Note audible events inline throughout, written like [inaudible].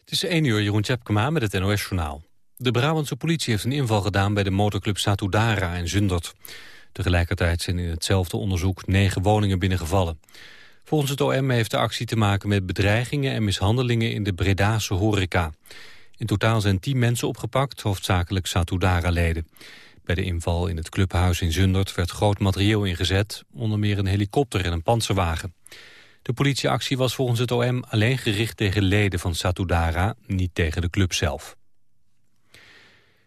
Het is 1 uur, Jeroen Tjepkema met het NOS-journaal. De Brabantse politie heeft een inval gedaan bij de motorclub Satudara in Zundert. Tegelijkertijd zijn in hetzelfde onderzoek negen woningen binnengevallen. Volgens het OM heeft de actie te maken met bedreigingen en mishandelingen in de Bredase horeca. In totaal zijn tien mensen opgepakt, hoofdzakelijk Satudara-leden. Bij de inval in het clubhuis in Zundert werd groot materieel ingezet, onder meer een helikopter en een panzerwagen. De politieactie was volgens het OM alleen gericht tegen leden van Satudara, niet tegen de club zelf.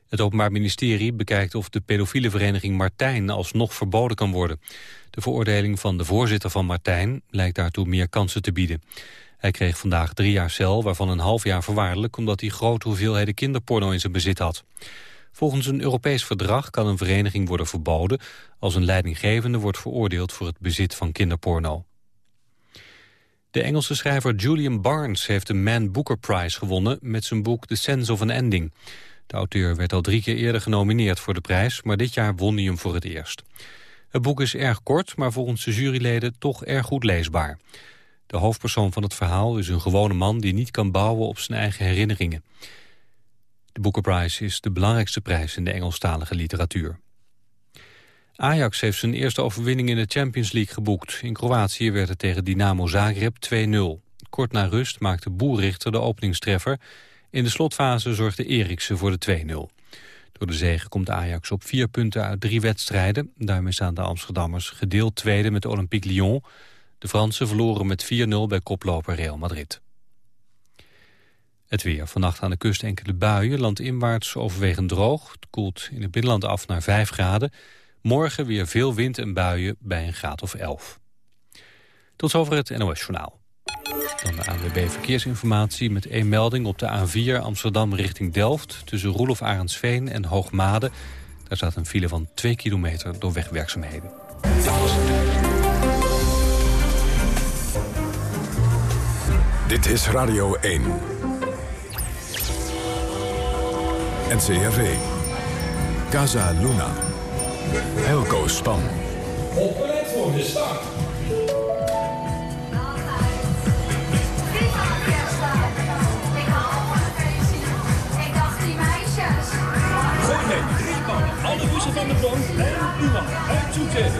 Het Openbaar Ministerie bekijkt of de pedofiele vereniging Martijn alsnog verboden kan worden. De veroordeling van de voorzitter van Martijn lijkt daartoe meer kansen te bieden. Hij kreeg vandaag drie jaar cel, waarvan een half jaar voorwaardelijk... omdat hij grote hoeveelheden kinderporno in zijn bezit had. Volgens een Europees verdrag kan een vereniging worden verboden... als een leidinggevende wordt veroordeeld voor het bezit van kinderporno. De Engelse schrijver Julian Barnes heeft de Man Booker Prize gewonnen... met zijn boek The Sense of an Ending. De auteur werd al drie keer eerder genomineerd voor de prijs... maar dit jaar won hij hem voor het eerst. Het boek is erg kort, maar volgens de juryleden toch erg goed leesbaar. De hoofdpersoon van het verhaal is een gewone man... die niet kan bouwen op zijn eigen herinneringen. De Booker Prize is de belangrijkste prijs in de Engelstalige literatuur. Ajax heeft zijn eerste overwinning in de Champions League geboekt. In Kroatië werd het tegen Dynamo Zagreb 2-0. Kort na rust maakte Boerrichter de openingstreffer. In de slotfase zorgde Eriksen voor de 2-0. Door de zege komt Ajax op vier punten uit drie wedstrijden. Daarmee staan de Amsterdammers gedeeld tweede met Olympique Lyon. De Fransen verloren met 4-0 bij koploper Real Madrid. Het weer. Vannacht aan de kust enkele buien. Landinwaarts overwegend droog. Het koelt in het binnenland af naar 5 graden. Morgen weer veel wind en buien bij een graad of 11. Tot zover het NOS Journaal. Dan de ANWB Verkeersinformatie met één melding op de A4 Amsterdam richting Delft... tussen Roelof Arendsveen en Hoogmade. Daar staat een file van 2 kilometer door wegwerkzaamheden. Dit is Radio 1. NCRV. Casa Luna. Helco Span. Opgelet voor de start. Alle bussen van de grond en u mag uitzoeken.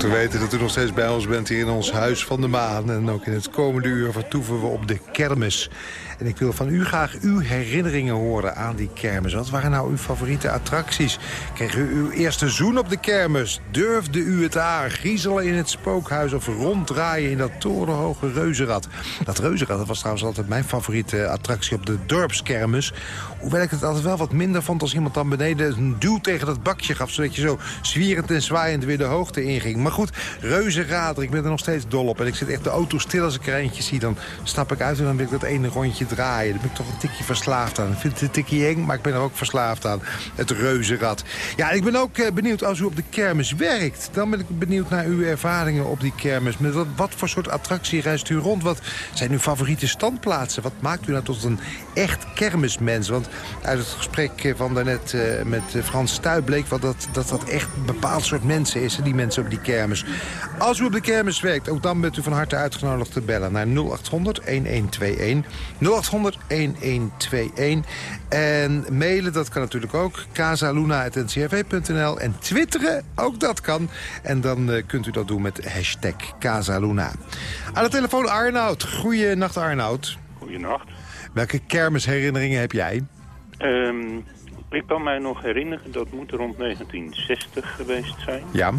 Te weten dat u nog steeds bij ons bent hier in ons Huis van de Maan. En ook in het komende uur vertoeven we op de kermis. En ik wil van u graag uw herinneringen horen aan die kermis. Wat waren nou uw favoriete attracties? Kreeg u uw eerste zoen op de kermis? Durfde u het aan? Griezelen in het spookhuis of ronddraaien in dat torenhoge reuzenrad? Dat reuzenrad dat was trouwens altijd mijn favoriete attractie op de dorpskermis. Hoewel ik het altijd wel wat minder vond als iemand dan beneden een duw tegen dat bakje gaf. Zodat je zo zwierend en zwaaiend weer de hoogte inging. Maar goed, reuzenrader, ik ben er nog steeds dol op. En ik zit echt de auto stil als ik er eentje zie. Dan stap ik uit en dan wil ik dat ene rondje draaien. Daar ben ik toch een tikje verslaafd aan. Ik vind het een tikje eng, maar ik ben er ook verslaafd aan. Het reuzenrad. Ja, ik ben ook eh, benieuwd als u op de kermis werkt. Dan ben ik benieuwd naar uw ervaringen op die kermis. Met wat, voor soort attractie reist u rond? Wat zijn uw favoriete standplaatsen? Wat maakt u nou tot een echt kermismens? Want uit het gesprek eh, van daarnet uh, met Frans Stuy bleek wel dat, dat dat echt een bepaald soort mensen is. Die mensen op die kermis. Als u op de kermis werkt, ook dan bent u van harte uitgenodigd te bellen naar 0800 1121. 0800 1121. En mailen, dat kan natuurlijk ook. casaluna.ncrv.nl. En twitteren, ook dat kan. En dan uh, kunt u dat doen met hashtag Casaluna. Aan de telefoon Arnoud. Goeienacht Arnoud. Goeienacht. Welke kermisherinneringen heb jij? Um, ik kan mij nog herinneren, dat moet rond 1960 geweest zijn. Ja.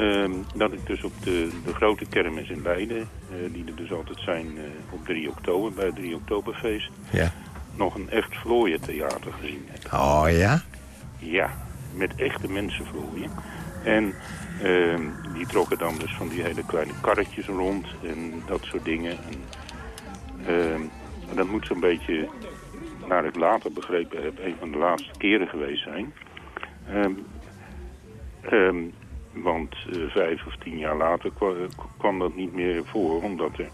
Um, dat ik dus op de, de grote kermis in Leiden, uh, die er dus altijd zijn uh, op 3 oktober, bij het 3 oktoberfeest, ja. nog een echt vlooientheater gezien heb. Oh ja? Ja, met echte mensenvlooien. En uh, die trokken dan dus van die hele kleine karretjes rond en dat soort dingen. En, dat moet zo'n beetje, naar ik later begrepen heb, een van de laatste keren geweest zijn. Um, want uh, vijf of tien jaar later kwam, kwam, dat niet meer voor, omdat er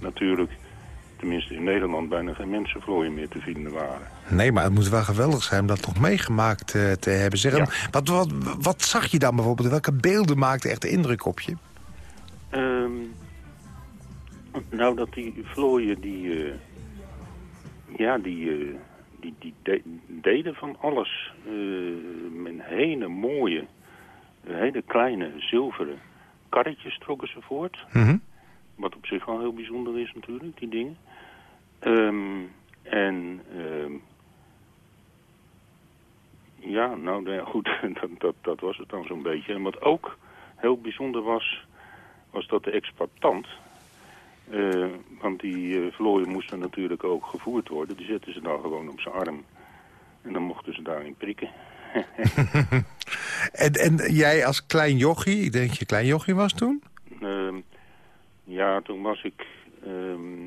natuurlijk tenminste in Nederland, bijna geen mensenvlooien meer te vinden waren. Nee, maar het moet wel geweldig zijn om dat toch meegemaakt eh, te hebben. Zeg, wat, wat, wat zag je dan bijvoorbeeld? Welke beelden maakten echt de indruk op je? Ehm, nou, dat die vlooien, die, eh, ja, die, eh, die, die de- deden van alles. eh, met hele mooie, hele kleine zilveren karretjes trokken ze voort. Mhm. Wat op zich wel heel bijzonder is natuurlijk, die dingen. Ehm, en ehm, ja, nou nou ja, [laughs] goed, dat, dat, dat was het dan zo'n beetje. En wat ook heel bijzonder was, was dat de exploitant... eh, want die uh, vlooien moesten natuurlijk ook gevoerd worden. Die zetten ze dan gewoon op zijn arm. En dan mochten ze daarin prikken. [laughs] En, en jij als klein jochie, ik denk dat je klein jochie was toen? Ehm, ja, toen was ik... ehm,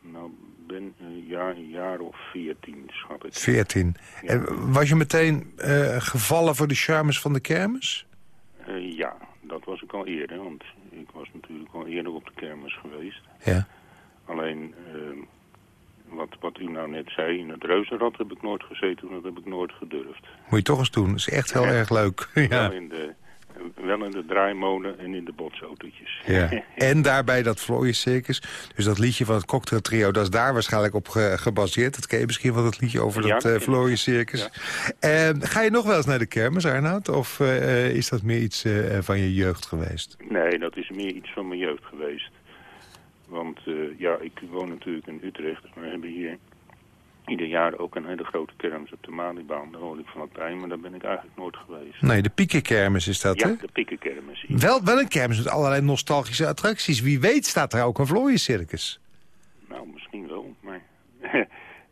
nou, ben een jaar, een jaar of veertien, schat ik. 14. En was je meteen eh, gevallen voor de charmes van de kermis? Eh, ja, dat was ik al eerder, want ik was natuurlijk al eerder op de kermis geweest. Ja. Alleen, ehm, wat, wat u nou net zei, in het reuzenrad heb ik nooit gezeten, dat heb ik nooit gedurfd. Moet je toch eens doen. Dat is echt heel Ja. erg leuk. [laughs] Wel, ja. in de, wel in de draaimolen en in de botsautootjes. Ja. [laughs] En daarbij dat Vlooiencircus. Dus dat liedje van het cocktail trio, dat is daar waarschijnlijk op ge- gebaseerd. Dat ken je misschien wel, dat liedje over Ja, dat uh. Eh, ga je nog wel eens naar de kermis, Arnoud? Of eh, is dat meer iets eh, van je jeugd geweest? Nee, dat is meer iets van mijn jeugd geweest. Want eh, ja, ik woon natuurlijk in Utrecht. Maar we hebben hier ieder jaar ook een hele grote kermis op de Malibaan. Daar hoor ik van bij, maar daar ben ik eigenlijk nooit geweest. Nee, de Piekenkermis is dat, ja, hè? de pikkenkermis. Wel, wel een kermis met allerlei nostalgische attracties. Wie weet staat er ook een Vlooiencircus. Nou, misschien wel, maar... [laughs]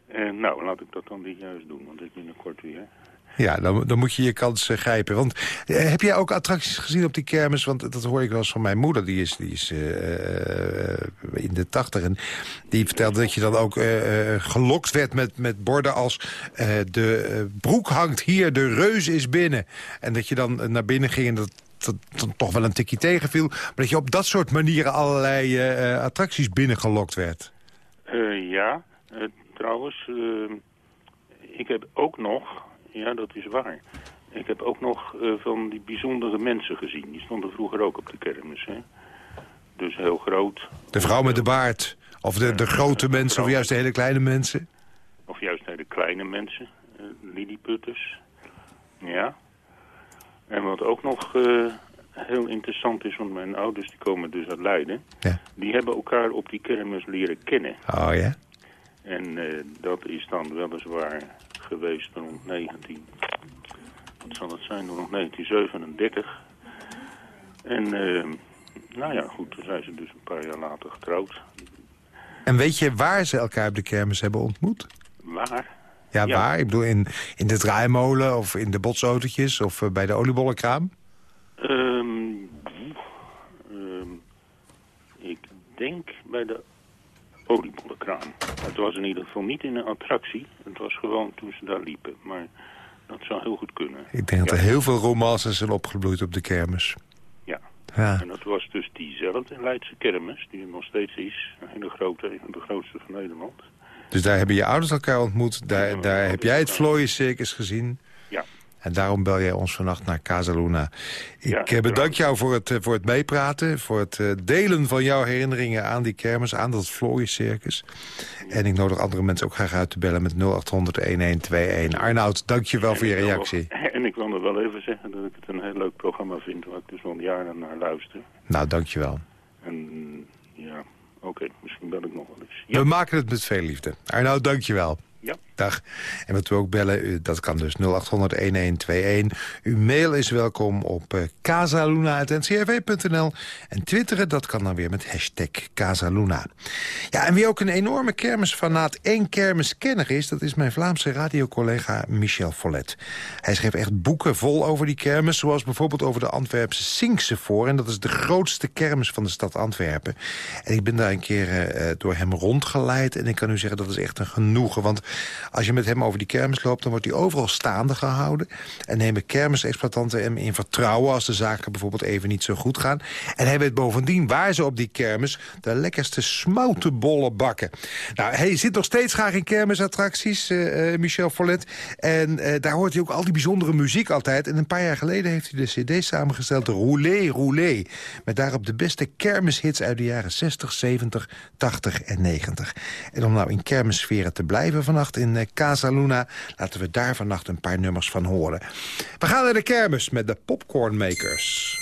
eh, nou, laat ik dat dan niet juist doen, want ik binnenkort weer... Ja, dan, dan moet je je kans eh, grijpen. Want eh, heb jij ook attracties gezien op die kermis? Want dat hoor ik wel eens van mijn moeder. Die is, die is eh, in de tachtig. En die vertelde dat je dan ook gelokt werd met, met borden als... de broek hangt hier, de reus is binnen. En dat je dan naar binnen ging en dat dat toch wel een tikje tegenviel. Maar dat je op dat soort manieren allerlei eh, attracties binnengelokt werd. Ja, trouwens, ik heb ook nog, ja dat is waar, ik heb ook nog eh, van die bijzondere mensen gezien. Die stonden vroeger ook op de kermis, hè. Dus heel groot. De vrouw met de baard. Of de, de grote mensen, of juist de hele kleine mensen. Of juist hele kleine mensen, lilliputters. Ja. En wat ook nog eh, heel interessant is, want mijn ouders die komen dus uit Leiden. Ja. Die hebben elkaar op die kermis leren kennen. Oh ja? En dat is dan weliswaar geweest rond 19... Wat zal het zijn? Rond 1937. En eh, nou ja, goed, toen zijn ze dus een paar jaar later getrouwd. En weet je waar ze elkaar op de kermis hebben ontmoet? Waar? Ja, Ja. waar? Ik bedoel, in, in de draaimolen of in de botsautootjes of eh, bij de oliebollenkraam? Ehm, ehm, ik denk bij de oliebollenkraam. Het was in ieder geval niet in een attractie. Het was gewoon toen ze daar liepen. Maar dat zou heel goed kunnen. Ik denk dat er heel veel romances zijn opgebloeid op de kermis. Ja. Ja. En dat was dus diezelfde Leidse kermis, die er nog steeds is. Een hele grote, een van de grootste van Nederland. Dus daar hebben je ouders elkaar ontmoet. Daar, Ja, daar heb jij het waar. Vlooiencircus gezien. En daarom bel jij ons vannacht naar Casaluna. Ik Ja, eh, bedank jou voor het, eh, voor het meepraten. Voor het eh, delen van jouw herinneringen aan die kermis. Aan dat Vlooiencircus. En ik nodig andere mensen ook graag uit te bellen met 0800-1121. Arnoud, dank je wel voor je reactie. En ik wil nog wel even zeggen dat ik het een heel leuk programma vind... waar ik dus al jaren naar luister. Nou, dank je wel. En ja, oké, misschien bel ik nog wel eens. Ja, We maken het met veel liefde. Arnoud, dank je wel. ja. Dag. En wat u ook bellen, dat kan dus 0800-1121. Uw mail is welkom op uh, casaluna.ncrv.nl. En twitteren, dat kan dan weer met hashtag Casaluna. Ja, en wie ook een enorme kermisfanaat en kermiskenner is... dat is mijn Vlaamse radiocollega Michel Follet. Hij schreef echt boeken vol over die kermis... zoals bijvoorbeeld over de Antwerpse Sinkse voor. En dat is de grootste kermis van de stad Antwerpen. En ik ben daar een keer uh, door hem rondgeleid. En ik kan u zeggen, dat is echt een genoegen. Want Als je met hem over die kermis loopt, dan wordt hij overal staande gehouden. En nemen kermisexploitanten hem in vertrouwen... als de zaken bijvoorbeeld even niet zo goed gaan. En hij weet bovendien waar ze op die kermis... de lekkerste smoutenbollen bakken. Nou, hij zit nog steeds graag in kermisattracties, uh, uh, Michel Follet. En uh, daar hoort hij ook al die bijzondere muziek altijd. En een paar jaar geleden heeft hij de cd samengesteld... Roulé, Roulé. Met daarop de beste kermishits uit de jaren 60, 70, 80 en 90. En om nou in kermissferen te blijven vannacht in Casa Luna... laten we daar vannacht een paar nummers van horen. We gaan naar de kermis met de Popcornmakers.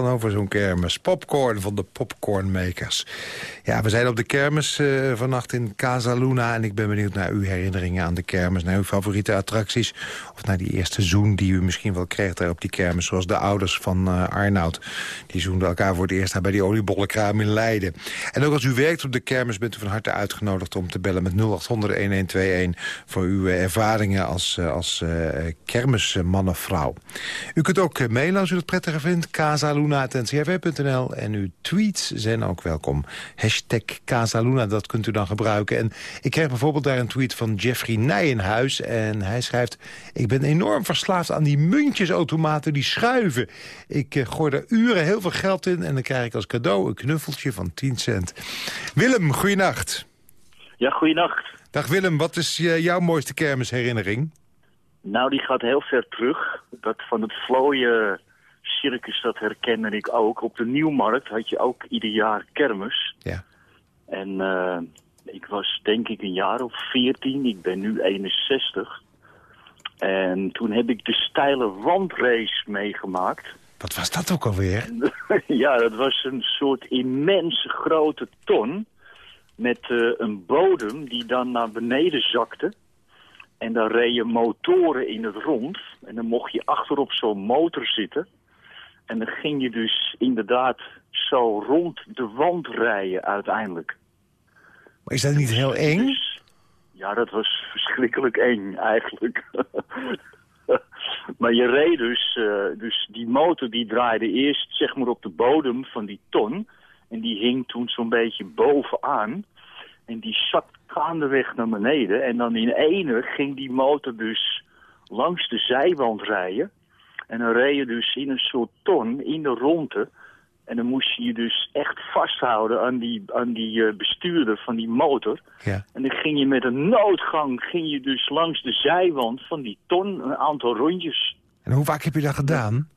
Dan over zo'n kermis. Popcorn van de Popcornmakers. Ja, we zijn op de kermis uh, vannacht in Casa Luna... en ik ben benieuwd naar uw herinneringen aan de kermis... naar uw favoriete attracties... naar die eerste zoen die u misschien wel kreeg daar op die kermis... zoals de ouders van uh, Arnoud. Die zoenden elkaar voor het eerst bij die oliebollenkraam in Leiden. En ook als u werkt op de kermis bent u van harte uitgenodigd... om te bellen met 0800-1121 voor uw ervaringen als, uh, als kermisman of vrouw. U kunt ook mailen als u dat prettiger vindt. casaluna.ncrv.nl en uw tweets zijn ook welkom hashtag Casaluna, dat kunt u dan gebruiken. En ik kreeg bijvoorbeeld daar een tweet van Jeffrey Nijenhuis. En hij schrijft, ik ben enorm verslaafd aan die muntjesautomaten die schuiven. Ik uh, gooi er uren heel veel geld in en dan krijg ik als cadeau een knuffeltje van 10 cent. Willem, goeienacht. Ja, goeienacht. Dag Willem, wat is uh, jouw mooiste kermisherinnering? Nou, die gaat heel ver terug. Dat van het vlooien circus, dat herkende ik ook. Op de Nieuwmarkt had je ook ieder jaar kermis. Ja. En uh, ik was denk ik een jaar of veertien. Ik ben nu 61. En toen heb ik de steile wandrace meegemaakt. Wat was dat ook alweer? [laughs] ja, dat was een soort immense grote ton... met uh, een bodem die dan naar beneden zakte. En dan reed motoren in het rond. En dan mocht je achterop zo'n motor zitten... En dan ging je dus inderdaad zo rond de wand rijden uiteindelijk. Maar is dat niet heel eng? Ja, dat was verschrikkelijk eng eigenlijk. [laughs] maar je reed dus, uh, dus die motor die draaide eerst zeg maar op de bodem van die ton. En die hing toen zo'n beetje bovenaan. En die zat gaandeweg naar beneden. En dan in ene ging die motor dus langs de zijwand rijden. En dan reed je dus in een soort ton in de ronde. En dan moest je je dus echt vasthouden aan die, aan die eh, bestuurder van die motor. Ja. En dan ging je met een noodgang ging je dus langs de zijwand van die ton een aantal rondjes. En hoe vaak heb je dat gedaan?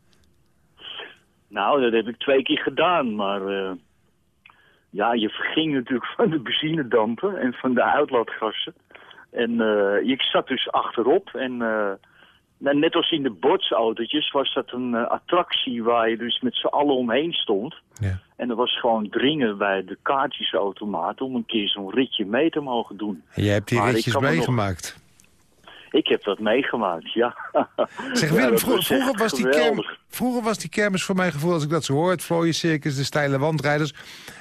Nou, dat heb ik twee keer gedaan, maar eh, ja, je verging natuurlijk van de benzinedampen en van de uitlaatgassen. En eh, ik zat dus achterop en net als in de botsautootjes was dat een eh, attractie waar je dus met z'n allen omheen stond. Ja. En er was gewoon dringen bij de kaartjesautomaat om een keer zo'n ritje mee te mogen doen. En jij hebt die Maar ritjes meegemaakt. Ik heb dat meegemaakt, ja. Zeg Willem, vroeger, was die geweldig. kerm, vroeger was die kermis voor mijn gevoel, als ik dat zo hoor... het vlooiencircus, de steile wandrijders...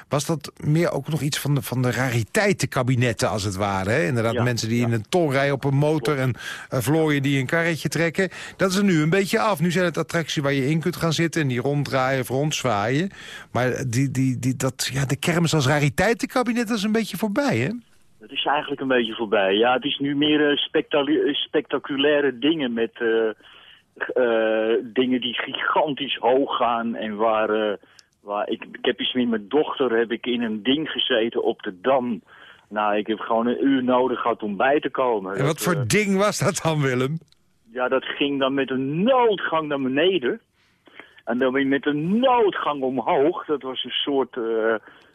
was dat meer ook nog iets van de, van de rariteitenkabinetten, als het ware. Hè? Inderdaad, Ja, mensen die ja. in een rijden op een motor... en uh, vlooien die een karretje trekken. Dat is er nu een beetje af. Nu zijn het attracties waar je in kunt gaan zitten... en die ronddraaien of rondzwaaien. Maar die, die, die, dat, ja, de kermis als rariteitenkabinet dat is een beetje voorbij, hè? Het is eigenlijk een beetje voorbij. Ja, het is nu meer eh, spectaculaire, spectaculaire dingen met eh, eh, dingen die gigantisch hoog gaan en waar, eh, waar ik, ik heb eens met mijn dochter heb ik in een ding gezeten op de Dam. Nou, ik heb gewoon een uur nodig gehad om bij te komen. En Dat, wat voor eh, ding was dat dan, Willem? ja, dat ging dan met een noodgang naar beneden. En dan weer met een noodgang omhoog. Dat was een soort eh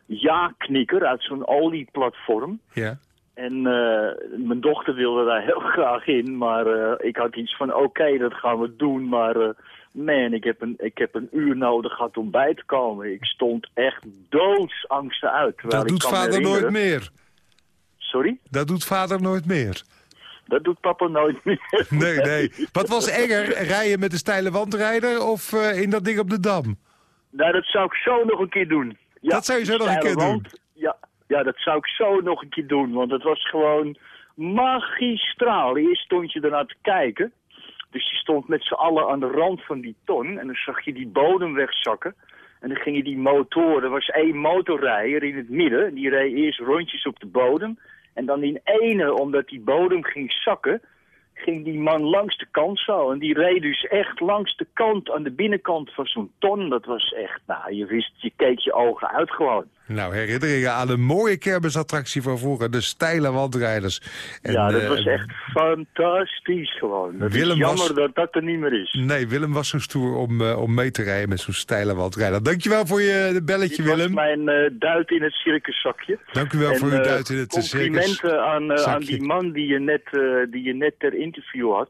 ja-knikker uit zo'n olieplatform. Ja. En eh, mijn dochter wilde daar heel [laughs] graag in, maar eh, ik had iets van oké, dat gaan we doen. Maar eh, man, ik heb, een, ik heb een uur nodig gehad om bij te komen. Ik stond echt doodsangsten uit. Dat doet vader nooit meer. Sorry? Dat doet vader nooit meer. Dat doet papa nooit [laughs] meer. Nee, nee. Wat was enger, rijden met een steile wandrijder of in dat ding op de Dam? Nou, dat zou ik zo nog een keer doen. Ja, Dat zou je zo nog een keer doen? Ja, ja, dat zou ik zo nog een keer doen. Want het was gewoon magistraal. Eerst stond je ernaar te kijken. Dus je stond met z'n allen aan de rand van die ton. En dan zag je die bodem wegzakken. En dan gingen die motoren. Er was één motorrijder in het midden. Die reed eerst rondjes op de bodem. En dan in ene, omdat die bodem ging zakken ging die man langs de kant zo. En die reed dus echt langs de kant, aan de binnenkant van zo'n ton. Dat was echt, nou, je wist, je keek je ogen uit gewoon. Nou, herinneringen aan een mooie kermisattractie van vroeger. De steile wandrijders. En, ja, dat eh, was echt fantastisch gewoon. Dat Willem jammer was- dat dat er niet meer is. Nee, Willem was zo stoer om, eh, om mee te rijden met zo'n steile wandrijder. Dankjewel voor je belletje, Dit was Willem. mijn eh, duit in het circuszakje. Dank u wel En, voor uw eh, duit in het eh, circus. Complimenten aan, eh, aan die man die je, net, eh, die je net ter interview had.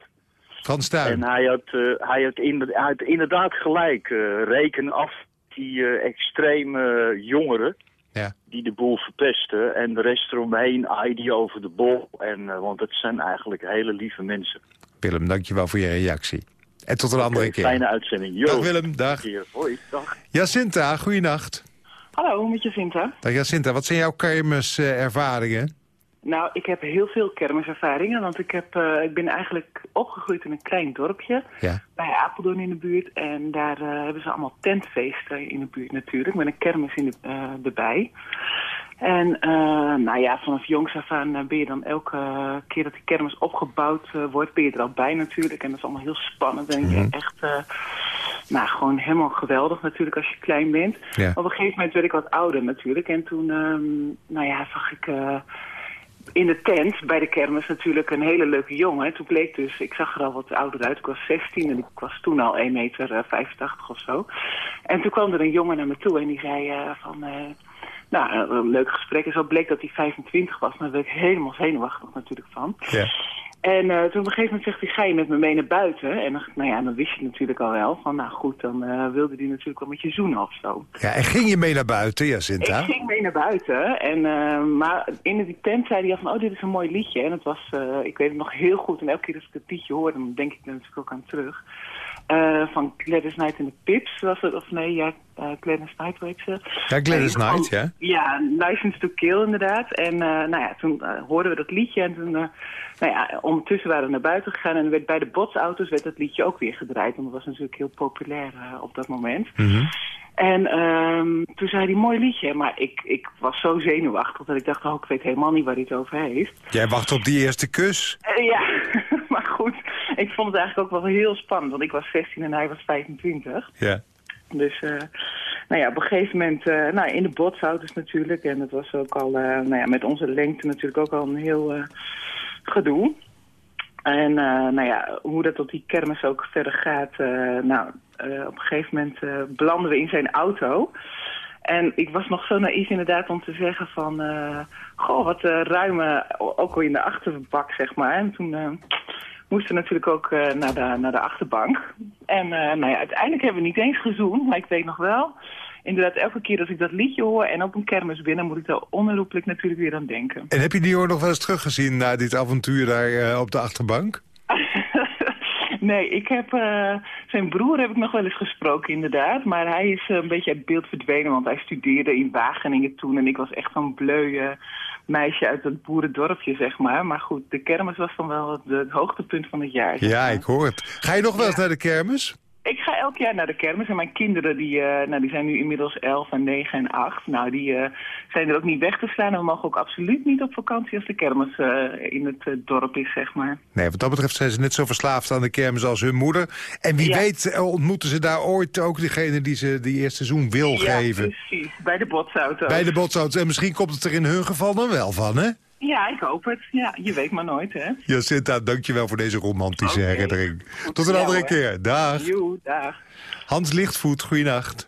Frans Tuin. En hij had, eh, hij had, inder- hij had inderdaad gelijk. eh, reken af die eh, extreme jongeren Ja. die de boel verpesten. En de rest eromheen aaide over de bol. En, eh, want het zijn eigenlijk hele lieve mensen. Willem, dankjewel voor je reactie. En tot een andere keer. Fijne uitzending. Yo. Dag Willem, dag. Hoi, dag. Jacinta, goeienacht. Hallo, met Jacinta. Dag Jacinta, wat zijn jouw kermiservaringen? Nou, ik heb heel veel kermiservaringen, want ik, heb, eh, ik ben eigenlijk opgegroeid in een klein dorpje Ja. bij Apeldoorn in de buurt. En daar eh, hebben ze allemaal tentfeesten in de buurt natuurlijk, met een kermis in de, eh, erbij. En nou ja, vanaf jongs af aan ben je dan elke keer dat die kermis opgebouwd wordt, ben je er al bij natuurlijk. En dat is allemaal heel spannend en je echt... nou, gewoon helemaal geweldig natuurlijk als je klein bent. Ja. Op een gegeven moment werd ik wat ouder natuurlijk. En toen, ehm, nou ja, zag ik in de tent bij de kermis natuurlijk een hele leuke jongen. En toen bleek dus, ik zag er al wat ouder uit. Ik was 16 en ik was toen al 1 meter eh, 85 of zo. En toen kwam er een jongen naar me toe en die zei eh, van... eh, nou, een, een leuk gesprek. En zo bleek dat hij 25 was. Maar daar werd ik helemaal zenuwachtig natuurlijk van. Ja. En eh, toen op een gegeven moment zegt hij, ga je met me mee naar buiten? En dan, nou ja, dan wist je natuurlijk al wel van, nou goed, dan eh, wilde hij natuurlijk wel met je zoenen of zo. ja. En ging je mee naar buiten, Jacinta? Ik ging mee naar buiten, en, eh, maar in die tent zei hij al van, oh dit is een mooi liedje. En het was, ik weet het nog heel goed, en elke keer als ik het liedje hoor, dan denk ik er natuurlijk ook aan terug. Eh, van Gladys Knight en de Pips was het, of nee, ja, uh, Gladys Knight, weet ze. Ja, Gladys Knight, gewoon- ja. Ja, License to Kill inderdaad. En eh, nou ja, toen hoorden we dat liedje en toen, nou ja, ondertussen waren we naar buiten gegaan en werd bij de botsauto's werd dat liedje ook weer gedraaid. Want dat was natuurlijk heel populair op dat moment. Mhm. En ehm, toen zei hij, mooi liedje. Maar ik, ik was zo zenuwachtig dat ik dacht, oh, ik weet helemaal niet waar hij het over heeft. Jij wacht op die eerste kus. Ja. [laughs] [laughs] Ik vond het eigenlijk ook wel heel spannend. Want ik was 16 en hij was 25. Ja. Dus, eh, nou ja, op een gegeven moment, eh, nou, in de botsauto's natuurlijk. En dat was ook al, eh, nou ja, met onze lengte natuurlijk ook al een heel gedoe. En nou ja, hoe dat op die kermis ook verder gaat. nou, op een gegeven moment belanden we in zijn auto. En ik was nog zo naïef inderdaad om te zeggen van... goh, wat ruime, ook al in de achterbak, zeg maar. En toen moesten natuurlijk ook eh, naar, de, naar de achterbank. En eh, nou ja, uiteindelijk hebben we niet eens gezoend, maar ik weet nog wel... Inderdaad, elke keer als ik dat liedje hoor en op een kermis binnen... moet ik daar onherroepelijk natuurlijk weer aan denken. En heb je die hoor nog wel eens teruggezien na dit avontuur daar eh, op de achterbank? [laughs] Nee, ik heb zijn broer heb ik nog wel eens gesproken inderdaad. Maar hij is een beetje uit beeld verdwenen, want hij studeerde in Wageningen toen. En ik was echt zo'n bleu meisje uit het boerendorpje, zeg maar. Maar goed, de kermis was dan wel het, het hoogtepunt van het jaar. zeg Ja, ik hoor het. Ga je nog wel eens naar de kermis? Ik ga elk jaar naar de kermis en mijn kinderen die, eh, nou, die zijn nu inmiddels 11 en 9 en 8. Nou, die eh, zijn er ook niet weg te slaan en we mogen ook absoluut niet op vakantie als de kermis eh, in het dorp is, zeg maar. Nee, wat dat betreft zijn ze net zo verslaafd aan de kermis als hun moeder. En wie Ja. weet ontmoeten ze daar ooit ook degene die ze die eerste seizoen wil Ja, geven. precies. Bij de botsauto. Bij de botsauto's. En misschien komt het er in hun geval dan wel van, hè? Ja, ik hoop het. Ja, je weet maar nooit, hè. Jacinta, dankjewel voor deze romantische herinnering. Tot een andere keer. Dag. Joe, dag. Hans Lichtvoet, goeienacht.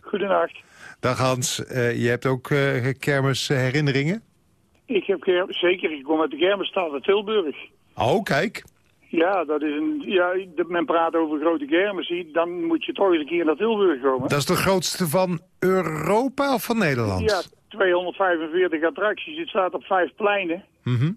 Goedenacht. Dag Hans, Eh, je hebt ook eh kermisherinneringen? Ik heb ker- zeker, ik kom uit de kermisstad uit Tilburg. Oh, kijk. Ja, dat is een, ja, de- men praat over grote kermissen, dan moet je toch eens een keer naar Tilburg komen. Dat is de grootste van Europa of van Nederland? Ja, 245 attracties, het staat op vijf pleinen. Mhm.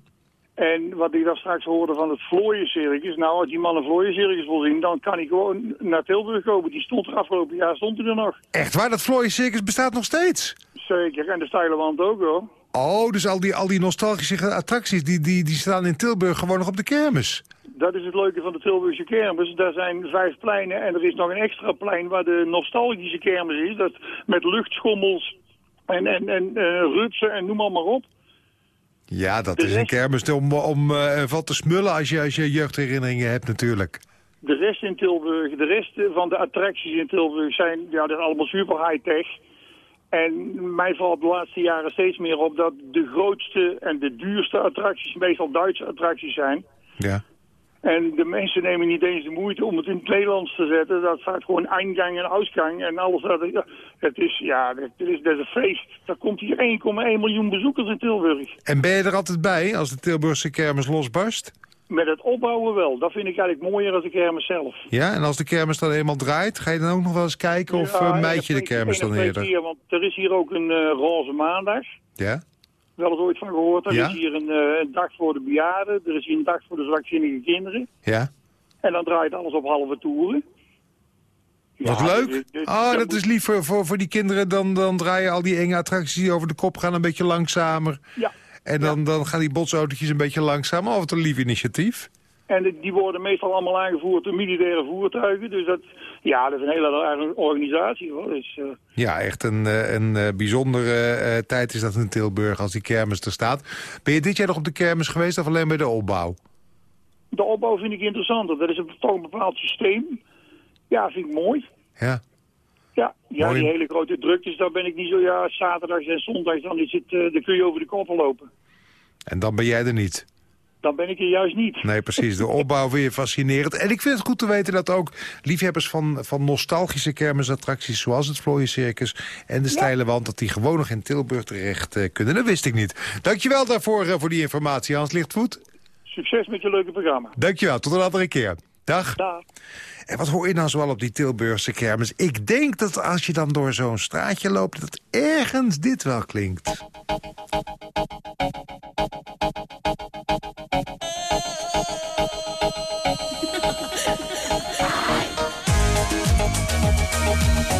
En wat ik daar straks hoorde van het Vlooiencircus, nou als die man een Vlooiencircus wil zien, dan kan hij gewoon naar Tilburg komen. Die stond er afgelopen jaar, stond hij er nog. Echt waar, dat Vlooien Circus bestaat nog steeds? Zeker, en de Steile Wand ook hoor. Oh, dus al die, al die nostalgische attracties, die, die, die staan in Tilburg gewoon nog op de kermis. Dat is het leuke van de Tilburgse kermis. Daar zijn vijf pleinen en er is nog een extra plein waar de nostalgische kermis is. Dat met luchtschommels en, en, en eh, rupsen en noem allemaal op. Ja, dat De is een kermis om, om eh, van te smullen als je, als je jeugdherinneringen hebt natuurlijk. De rest in Tilburg, de rest van de attracties in Tilburg zijn, ja, dat is allemaal super high-tech. En mij valt de laatste jaren steeds meer op dat de grootste en de duurste attracties meestal Duitse attracties zijn. Ja. En de mensen nemen niet eens de moeite om het in het Nederlands te zetten. Dat staat gewoon ingang en uitgang en alles. Dat, het is, ja, het is, dat is een feest. Daar komt hier 1,1 miljoen bezoekers in Tilburg. En ben je er altijd bij als de Tilburgse kermis losbarst? Met het opbouwen wel. Dat vind ik eigenlijk mooier dan de kermis zelf. Ja, en als de kermis dan eenmaal draait, ga je dan ook nog wel eens kijken of Ja, eh, meid je de kermis dan eerder? keer, want er is hier ook een eh, roze maandag. Ja? Wel eens ooit van gehoord. Er Ja? is hier een, eh, een dag voor de bejaarden. Er is hier een dag voor de zwakzinnige kinderen. Ja? En dan draait alles op halve toeren. Wat Ja, leuk. dit- dit- Oh, dat moet- is lief voor, voor, voor die kinderen. Dan, dan draaien al die enge attracties die over de kop gaan een beetje langzamer. Ja. En dan, dan gaan die botsautootjes een beetje langzamer. Oh, wat een lief initiatief. En die- die worden meestal allemaal aangevoerd door militaire voertuigen. Dus dat, ja, dat is een hele organisatie. Hoor. Dus, eh, Ja, echt een, eh, een eh, bijzondere tijd is dat in Tilburg als die kermis er staat. Ben je dit jaar nog op de kermis geweest of alleen bij de opbouw? de opbouw vind ik interessanter. Dat is een, toch een bepaald systeem. Ja, vind ik mooi. Ja. Ja, ja Mooi. die hele grote druktes, daar ben ik niet zo... Ja, zaterdags en zondags, dan, is het, eh, dan kun je over de koppen lopen. En dan ben jij er niet. Dan ben ik er juist niet. Nee, precies. De opbouw weer fascinerend. En ik vind het goed te weten dat ook liefhebbers van, van nostalgische kermisattracties... zoals het Vlooien Circus en de Steile Wand... dat die gewoon nog in Tilburg terecht eh, kunnen. Dat wist ik niet. Dankjewel daarvoor eh, voor die informatie, Hans Lichtvoet. Succes met je leuke programma. Dankjewel. Tot een andere keer. Dag. Dag. En wat hoor je nou zoal op die Tilburgse kermis? Ik denk dat als je dan door zo'n straatje loopt... dat ergens dit wel klinkt. Like a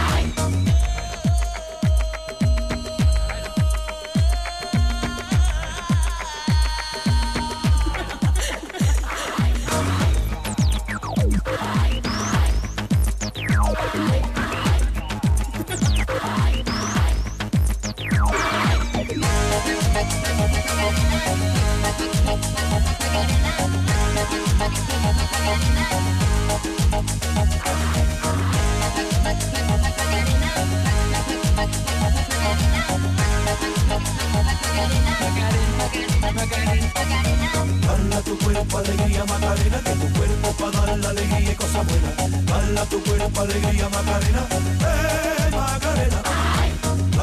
Tu cuerpo, alegría, Macarena, que tu cuerpo para dar la alegría y cosas buenas. Tu cuerpo, alegría, Macarena, eh, Macarena.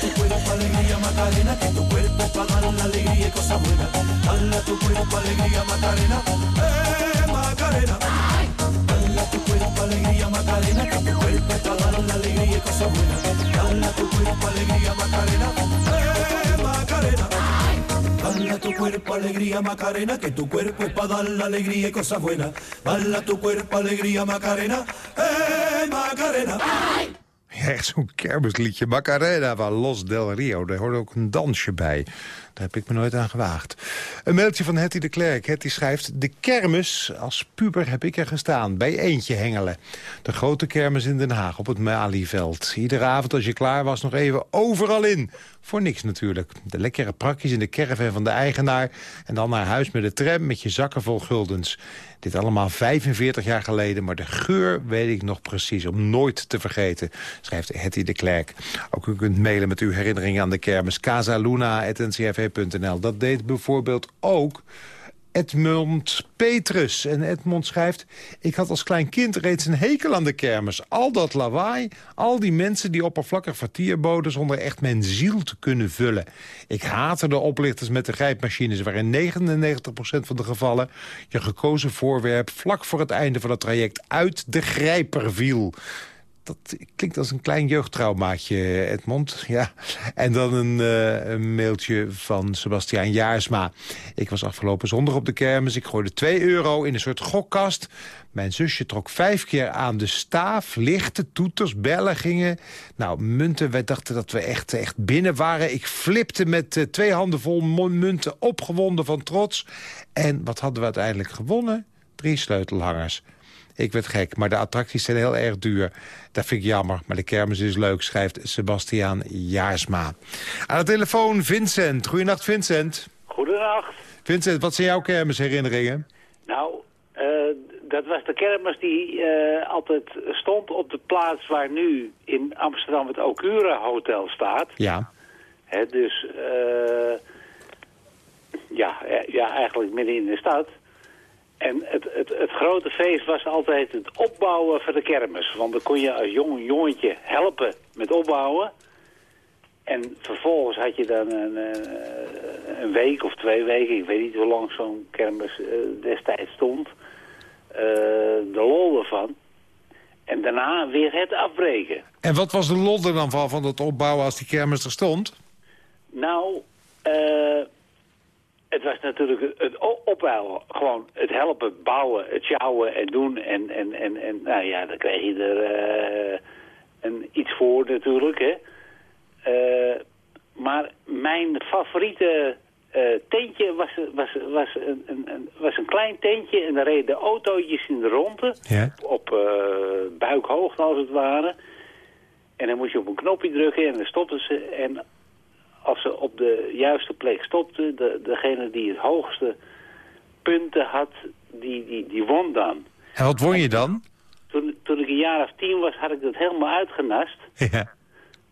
Tu cuerpo, alegría, Macarena, que tu cuerpo para dar la alegría y cosas buenas. Hala tu cuerpo, alegría, Macarena, eh, Macarena. Hala tu cuerpo, alegría, Macarena, que tu cuerpo para dar la alegría y cosas buenas. Hala tu cuerpo, alegría, Macarena, eh, Macarena. Hala tu cuerpo, alegría, Macarena, que tu cuerpo es para dar la alegría y cosas buenas. Hala tu cuerpo, alegría, Macarena, eh, Macarena. Ja, echt zo'n kermisliedje. Macarena van Los Del Rio. Daar hoort ook een dansje bij. Daar heb ik me nooit aan gewaagd. Een mailtje van Hetty de Klerk. Hetty schrijft... De kermis, als puber heb ik er gestaan. Bij eentje hengelen. De grote kermis in Den Haag op het Malieveld. Iedere avond als je klaar was nog even overal in. Voor niks natuurlijk. De lekkere prakjes in de caravan van de eigenaar. En dan naar huis met de tram met je zakken vol guldens. Dit allemaal 45 jaar geleden, maar de geur weet ik nog precies. Om nooit te vergeten, schrijft Hetty de Klerk. Ook u kunt mailen met uw herinneringen aan de kermis. Dat deed bijvoorbeeld ook Edmund Petrus. En Edmund schrijft... Ik had als klein kind reeds een hekel aan de kermis. Al dat lawaai, al die mensen die oppervlakkig vertier boden... zonder echt mijn ziel te kunnen vullen. Ik haatte de oplichters met de grijpmachines... waarin 99% van de gevallen je gekozen voorwerp... vlak voor het einde van het traject uit de grijper viel dat klinkt als een klein jeugdtraumaatje, Edmond. Ja. En dan een, uh, een, mailtje van Sebastiaan Jaarsma. Ik was afgelopen zondag op de kermis. Ik gooide 2 euro in een soort gokkast. Mijn zusje trok vijf keer aan de staaf. Lichten, toeters, bellen gingen. Nou, munten, wij dachten dat we echt, echt binnen waren. Ik flipte met uh, twee handen vol munten, opgewonden van trots. En wat hadden we uiteindelijk gewonnen? Drie sleutelhangers. Ik werd gek, maar de attracties zijn heel erg duur. Dat vind ik jammer, maar de kermis is leuk, schrijft Sebastiaan Jaarsma. Aan de telefoon Vincent. Goedenacht, Vincent. Goedenacht. Vincent, wat zijn jouw kermisherinneringen? Nou, uh, dat was de kermis die uh, altijd stond op de plaats waar nu in Amsterdam het Okura Hotel staat. Ja. Dus, uh, ja, ja, eigenlijk midden in de stad. En het, het, het grote feest was altijd het opbouwen van de kermis. Want dan kon je als jong jongetje helpen met opbouwen. En vervolgens had je dan een, eh, een week of twee weken, ik weet niet hoe lang zo'n kermis eh, destijds stond, eh, de lol ervan. En daarna weer het afbreken. En wat was de lol er dan van, van dat opbouwen als die kermis er stond? Nou, eh, het was natuurlijk het- opbouwen. Gewoon het helpen bouwen, het sjouwen en doen. En, en, en, en nou ja, dan kreeg je er eh, een, iets voor natuurlijk. Hè. Eh, maar mijn favoriete eh, tentje was, was, was, een, een, een- was een klein tentje. En daar reden autootjes in de ronde. Ja. Op eh, buikhoogte als het ware. En dan moest je op een knopje drukken en dan stopten ze. En als ze op de juiste plek stopten, de, degene die het hoogste punten had, die, die, die won dan. En wat won je dan? Toen, toen ik een jaar of tien was, had ik dat helemaal uitgenast. [laughs] Ja.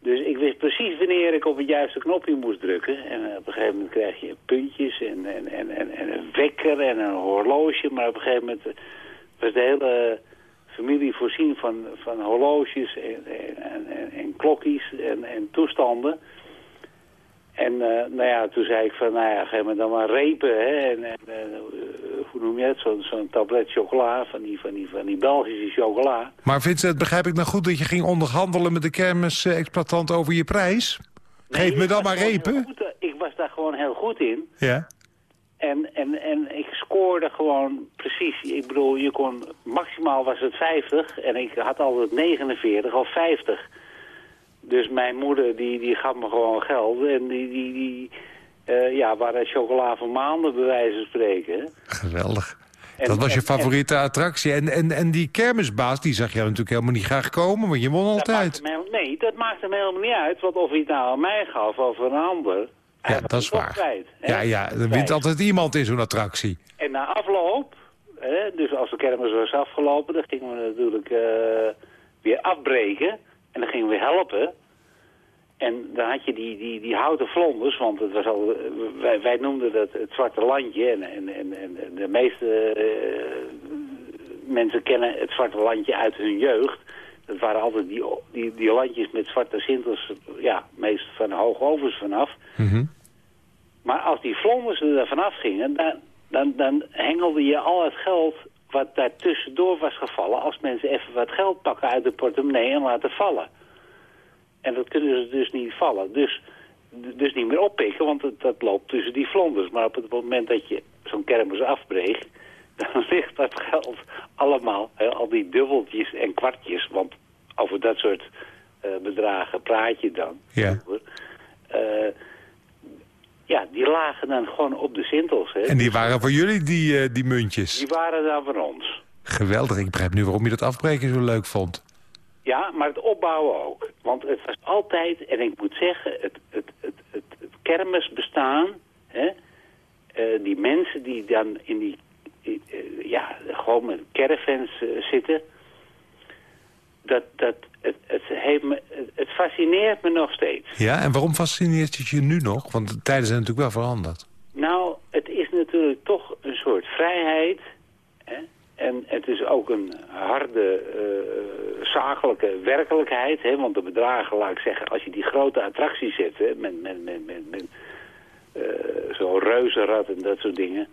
Dus ik wist precies wanneer ik op het juiste knopje moest drukken. En eh, op een gegeven moment krijg je puntjes en, en, en, en, en een wekker en een horloge. Maar op een gegeven moment eh, was de hele familie voorzien van, van horloges en, en, en, en klokjes en, en toestanden. En eh, nou ja, toen zei ik van, nou ja, geef me dan maar repen, hè. En, en eh, hoe noem je het? Zo'n zo'n tablet chocola, van die, van, die, van die Belgische chocola. Maar Vincent, begrijp ik nou goed dat je ging onderhandelen met de kermisexploitant over je prijs? Geef me dan maar repen. goed, ik was daar gewoon heel goed in. Ja. En, en, en ik scoorde gewoon precies. Ik bedoel, je kon, maximaal was het 50 en ik had altijd 49 of 50. Dus mijn moeder die, die gaf me gewoon geld en die, die, die eh, ja, waren chocola van maanden bij wijze van spreken. Geweldig. En- dat was je en- favoriete attractie. En, en, en die kermisbaas, die zag jij natuurlijk helemaal niet graag komen, want je won altijd. nee, dat maakt hem helemaal niet uit. Want of hij het nou aan mij gaf of aan een ander. Ja, dat is waar. kwijt? Ja, ja, er wint altijd iemand in zo'n attractie. En na afloop, hè, dus als de kermis was afgelopen, dan gingen we natuurlijk eh, weer afbreken. En dan gingen we helpen. En dan had je die, die, die houten vlonders, want het was al, wij, wij noemden dat het zwarte landje. En, en, en, en de meeste eh, mensen kennen het zwarte landje uit hun jeugd. Dat waren altijd die, die, die landjes met zwarte sintels, ja, meest van hoogovers vanaf. Maar als die vlonders er vanaf gingen, dan, dan, dan hengelde je al het geld wat daar tussendoor was gevallen... als mensen even wat geld pakken uit de portemonnee en laten vallen. En dat kunnen ze dus niet vallen. Dus, dus niet meer oppikken, want het, dat loopt tussen die vlonders. Maar op het moment dat je zo'n kermis afbreekt... [laughs] dan ligt dat geld allemaal, al die dubbeltjes en kwartjes... want over dat soort eh, bedragen praat je dan. Ja. Eh, ja, die lagen dan gewoon op de sintels. Hè. En die waren voor jullie, die, eh, die muntjes. Die waren dan voor ons. Geweldig, ik begrijp nu waarom je dat afbreken zo leuk vond. Ja, maar het opbouwen ook. Want het was altijd, en ik moet zeggen, het, het, het, het, het kermisbestaan... Hè, eh, die mensen die dan in die... eh, ja, gewoon met caravans zitten... Dat, dat, het, het, heeft me, het, het fascineert me nog steeds. Ja, en waarom fascineert het je nu nog? Want de tijden zijn natuurlijk wel veranderd. Nou, het is natuurlijk toch een soort vrijheid. Hè? En het is ook een harde, eh, zakelijke werkelijkheid. Hè? Want de bedragen, laat ik zeggen, als je die grote attracties zet... Hè? met, met, met, met, met eh, zo'n reuzenrad en dat soort dingen...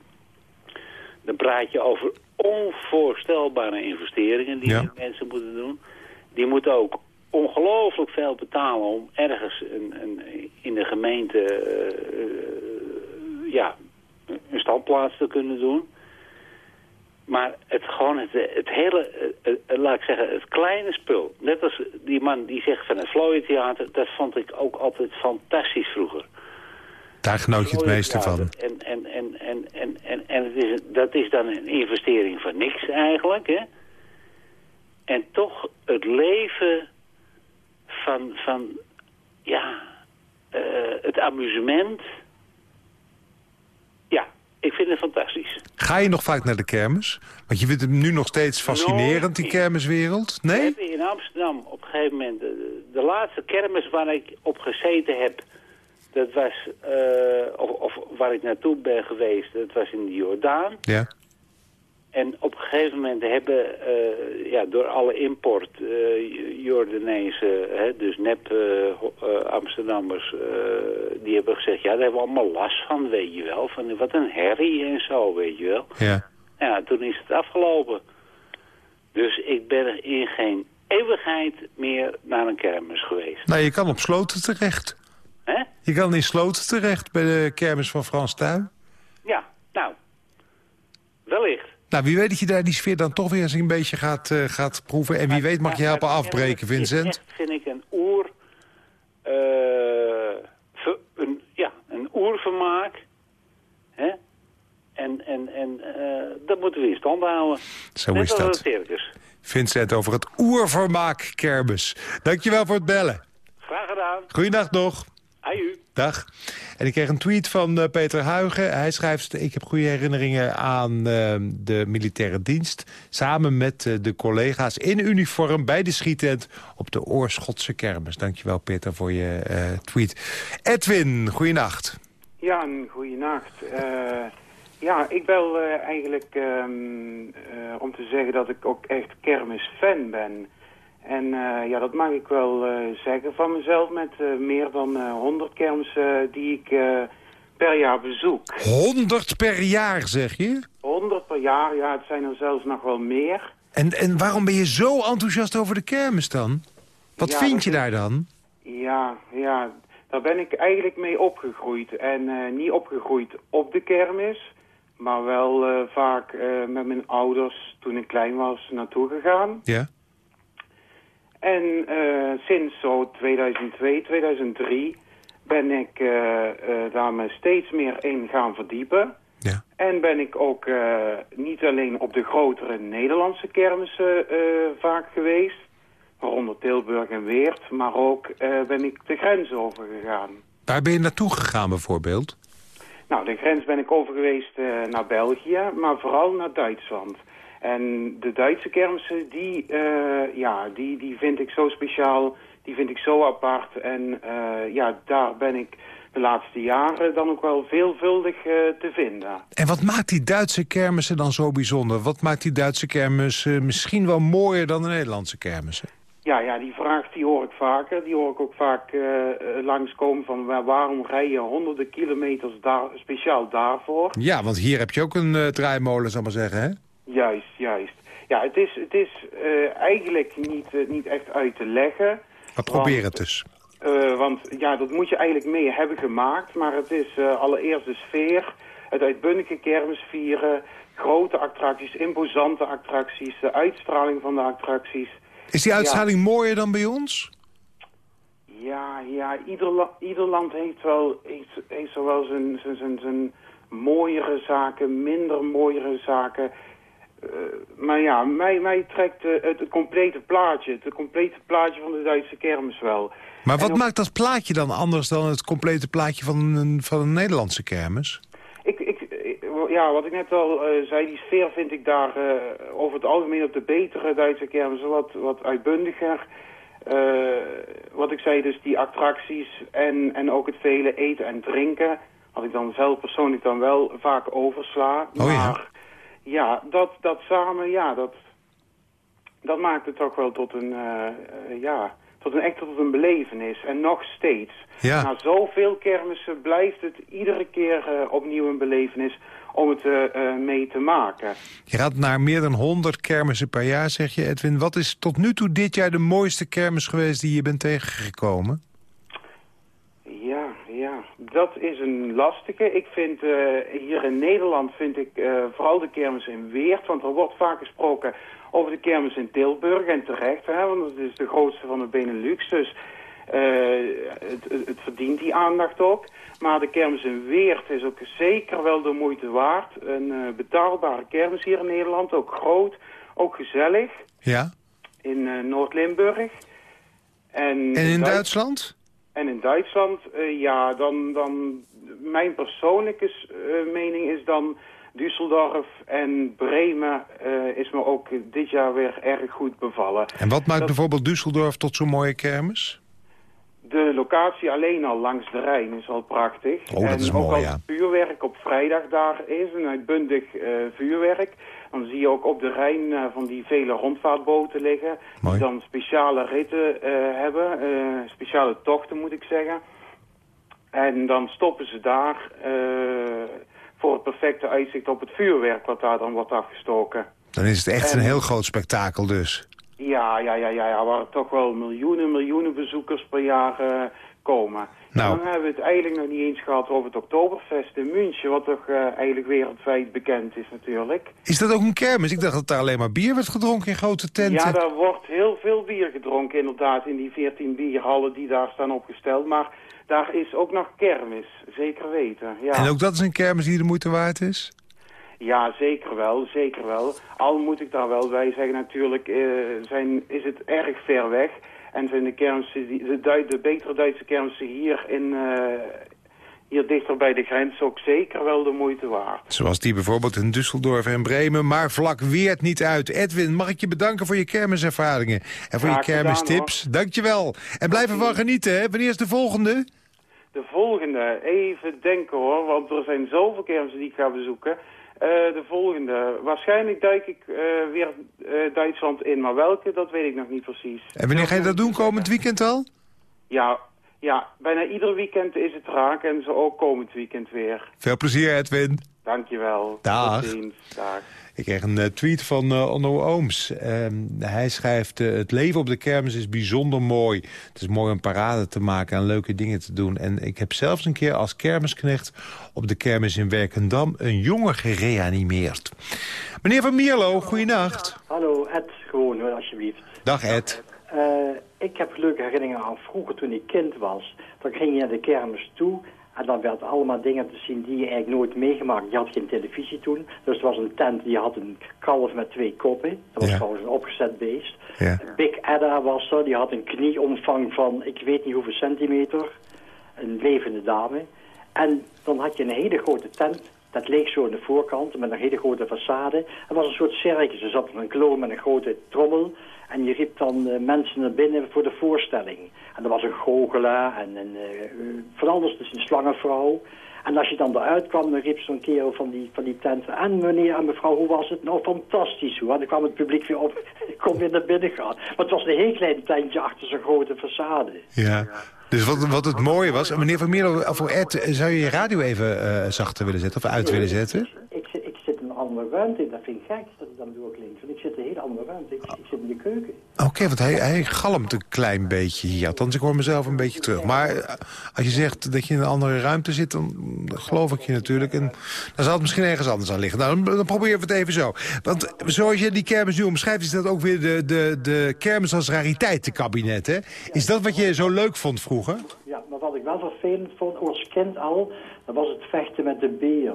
dan praat je over onvoorstelbare investeringen die Ja. die mensen moeten doen. Die moeten ook ongelooflijk veel betalen om ergens een, een, in de gemeente eh, ja, een standplaats te kunnen doen. Maar het, gewoon het, het hele, eh, eh, laat ik zeggen, het kleine spul. Net als die man die zegt van het Vlooien Theater, dat vond ik ook altijd fantastisch vroeger. Daar genoot je het meeste van. En, en, en, en, en, en, en het is, dat is dan een investering van niks eigenlijk, hè. En toch het leven van, van ja, eh, het amusement. Ja, ik vind het fantastisch. Ga je nog vaak naar de kermis? Want je vindt het nu nog steeds fascinerend, die kermiswereld? We Nee? in Amsterdam op een gegeven moment... De, de laatste kermis waar ik op gezeten heb... dat was... eh, of, of waar ik naartoe ben geweest, dat was in de Jordaan. Ja. En op een gegeven moment hebben eh, ja, door alle import uh, Jordanezen, hè, dus nep uh, Amsterdammers, die hebben gezegd, ja, daar hebben we allemaal last van, weet je wel. Van wat een herrie en zo, weet je wel. Ja. Ja, toen is het afgelopen. Dus ik ben in geen eeuwigheid meer naar een kermis geweest. Nou, je kan op Sloten terecht. Hè? Je kan in Sloten terecht bij de kermis van Frans Tuin. Ja, nou, wellicht. Nou, wie weet dat je daar die sfeer dan toch weer eens een beetje gaat, uh, gaat proeven. En wie weet mag je helpen afbreken, Vincent. Echt vind ik een oer... Uh, een, ja, een oervermaak. Hè? En, en, en uh, dat moeten we in stand houden. Zo Net is dat. circus. Vincent over het oervermaak kermis. Dankjewel voor het bellen. Graag gedaan. Goeiedag nog. Dag. En ik kreeg een tweet van uh, Peter Huigen. Hij schrijft, ik heb goede herinneringen aan uh, de militaire dienst. Samen met uh, de collega's in uniform bij de schietent op de Oorschotse kermis. Dankjewel Peter voor je tweet. Edwin, goeienacht. Ja, goeienacht. ja, ik bel eigenlijk um, om te zeggen dat ik ook echt kermisfan ben. En uh, ja, dat mag ik wel uh, zeggen van mezelf met uh, meer dan 100 kermissen die ik per jaar bezoek. 100 per jaar, zeg je? 100 per jaar, ja, het zijn er zelfs nog wel meer. En, en waarom ben je zo enthousiast over de kermis dan? Wat ja, vind je daar dan? Ja, ja, daar ben ik eigenlijk mee opgegroeid. En niet opgegroeid op de kermis, maar wel vaak met mijn ouders toen ik klein was naartoe gegaan. Ja. En uh, sinds zo 2002, 2003 ben ik uh, uh, daar me steeds meer in gaan verdiepen. Ja. En ben ik ook niet alleen op de grotere Nederlandse kermissen vaak geweest, waaronder Tilburg en Weert, maar ook ben ik de grens over gegaan. Waar ben je naartoe gegaan bijvoorbeeld? Nou, de grens ben ik over geweest naar België, maar vooral naar Duitsland. En de Duitse kermissen, die, uh, ja, die, die vind ik zo speciaal, die vind ik zo apart. En uh, ja, daar ben ik de laatste jaren dan ook wel veelvuldig uh, te vinden. En wat maakt die Duitse kermissen dan zo bijzonder? Wat maakt die Duitse kermissen misschien wel mooier dan de Nederlandse kermissen? Ja, ja, die vraag die hoor ik vaker. Die hoor ik ook vaak langskomen van waarom rij je honderden kilometers daar, speciaal daarvoor? Ja, want hier heb je ook een draaimolen, zal ik maar zeggen, hè? Juist, juist. Ja, het is, het is uh, eigenlijk niet, uh, niet echt uit te leggen. Maar probeer het dus. Uh, want ja, dat moet je eigenlijk mee hebben gemaakt. Maar het is allereerst de sfeer, het uitbundige kermis vieren... grote attracties, imposante attracties, de uitstraling van de attracties. Is die uitstraling ja. mooier dan bij ons? Ja, ja ieder, la ieder land heeft wel, heeft, heeft wel zijn, zijn, zijn, zijn mooiere zaken, minder mooiere zaken... Uh, maar ja, mij, mij trekt het, het, complete plaatje, het complete plaatje van de Duitse kermis wel. Maar wat maakt dat plaatje dan anders dan het complete plaatje van een, van een Nederlandse kermis? Ik, ik, ja, wat ik net al uh, zei, die sfeer vind ik daar over het algemeen op de betere Duitse kermis wat, wat uitbundiger. wat ik zei, dus die attracties en, en ook het vele eten en drinken, wat ik dan zelf persoonlijk dan wel vaak oversla. Oh. Maar, ja, dat, dat samen, ja, dat, dat maakt het toch wel tot een, uh, uh, ja, tot een echt tot een belevenis. En nog steeds. Ja. Na zoveel kermissen blijft het iedere keer uh, opnieuw een belevenis om het mee te maken. Je gaat naar meer dan 100 kermissen per jaar, zeg je Edwin. Wat is tot nu toe dit jaar de mooiste kermis geweest die je bent tegengekomen? Dat is een lastige. Ik vind, uh, hier in Nederland vind ik uh, vooral de kermis in Weert, want er wordt vaak gesproken over de kermis in Tilburg en terecht, hè, want dat is de grootste van de Benelux, dus uh, het, het, het, verdient die aandacht ook. Maar de kermis in Weert is ook zeker wel de moeite waard. Een betaalbare kermis hier in Nederland, ook groot, ook gezellig. Ja. In Noord-Limburg. En, en in Duitsland? En in Duitsland, uh, ja, dan, dan mijn persoonlijke uh, mening is dan Düsseldorf en Bremen uh, is me ook dit jaar weer erg goed bevallen. En wat maakt Dat... bijvoorbeeld Düsseldorf tot zo'n mooie kermis? de locatie alleen al langs de Rijn is al prachtig. Oh, dat en is ook mooi, als ja. het vuurwerk op vrijdag daar is, een uitbundig eh, vuurwerk... dan zie je ook op de Rijn eh, van die vele rondvaartboten liggen... Mooi. die dan speciale ritten eh, hebben, eh, speciale tochten moet ik zeggen. En dan stoppen ze daar voor het perfecte uitzicht op het vuurwerk wat daar dan wordt afgestoken. Dan is het echt En- een heel groot spektakel dus. Ja, ja, ja, ja, ja, waar toch wel miljoenen, miljoenen bezoekers per jaar komen. Nou. En dan hebben we het eigenlijk nog niet eens gehad over het Oktoberfest in München, wat toch eh, eigenlijk wereldwijd bekend is natuurlijk. Is dat ook een kermis? Ik dacht dat daar alleen maar bier werd gedronken in grote tenten. Ja, daar wordt heel veel bier gedronken inderdaad in die 14 bierhallen die daar staan opgesteld. Maar daar is ook nog kermis, zeker weten. Ja. En ook dat is een kermis die de moeite waard is? Ja, zeker wel, zeker wel. Al moet ik daar wel bij zeggen, natuurlijk eh, zijn, is het erg ver weg. En zijn de kermissen, de, de betere Duitse kermissen hier, in, eh, hier dichter bij de grens ook zeker wel de moeite waard. Zoals die bijvoorbeeld in Düsseldorf en Bremen. Maar vlak weert niet uit. Edwin, mag ik je bedanken voor je kermiservaringen. En voor Graag je gedaan, kermistips. Dankjewel. En blijf ervan genieten, hè. Wanneer is de volgende? De volgende, even denken hoor, want er zijn zoveel kermissen die ik ga bezoeken. Eh, de volgende, waarschijnlijk duik ik eh, weer eh, Duitsland in, maar welke, dat weet ik nog niet precies. En wanneer ga je dat doen? Komend weekend al? Ja, ja, bijna ieder weekend is het raak en zo ook komend weekend weer. Veel plezier, Edwin. Dankjewel. Dag. Tot ziens. Dag. Ik kreeg een eh, tweet van eh, Onno Ooms. Ehm, hij schrijft, eh, het leven op de kermis is bijzonder mooi. Het is mooi om parade te maken en leuke dingen te doen. En ik heb zelfs een keer als kermisknecht op de kermis in Werkendam... een jongen gereanimeerd. Meneer Van Mierlo, goeienacht. Hallo, Ed, gewoon hoor, alsjeblieft. Dag Ed. Eh, ik heb leuke herinneringen aan vroeger toen ik kind was. Dan ging je naar de kermis toe en dan werd allemaal dingen te zien die je eigenlijk nooit meegemaakt. Je had geen televisie toen, dus er was een tent die had een kalf met twee koppen. Dat was Ja. trouwens een opgezet beest. Ja. Big Edda was er, die had een knieomvang van ik weet niet hoeveel centimeter. Een levende dame. En dan had je een hele grote tent. Dat leek zo aan de voorkant met een hele grote façade. Het was een soort circus. Er zat een kloon met een grote trommel. En je riep dan eh, mensen naar binnen voor de voorstelling. En er was een goochelaar en een, eh, van alles, dus een slangenvrouw. En als je dan eruit kwam, dan riep zo'n kerel van die, van die tent... En meneer en mevrouw, hoe was het? Nou, fantastisch hoor. Dan kwam het publiek weer op. [laughs] Ik kon weer naar binnen gaan. Maar het was een heel klein tentje achter zo'n grote façade. Ja. Dus wat, wat het mooie was... en Meneer Van Mierlo, voor Ed, zou je je radio even eh, zachter willen zetten of uit willen zetten? Ik, zit- ik zit in een andere ruimte. Dat vind ik gek dat dan. Want ik zit in een hele andere ruimte. Ik, ik zit in de keuken. Oké, want hij, hij galmt een klein beetje hier. Althans, ik hoor mezelf een beetje terug. Maar eh, als je zegt dat je in een andere ruimte zit, dan geloof ik je natuurlijk. En dan zal het misschien ergens anders aan liggen. Nou, dan, dan proberen we het even zo. Want zoals je die kermis nu omschrijft, is dat ook weer de, de, de kermis als rariteitenkabinet, hè? Is dat wat je zo leuk vond vroeger? Ja, maar wat ik wel vervelend vond als kind al, dat was het vechten met de beer.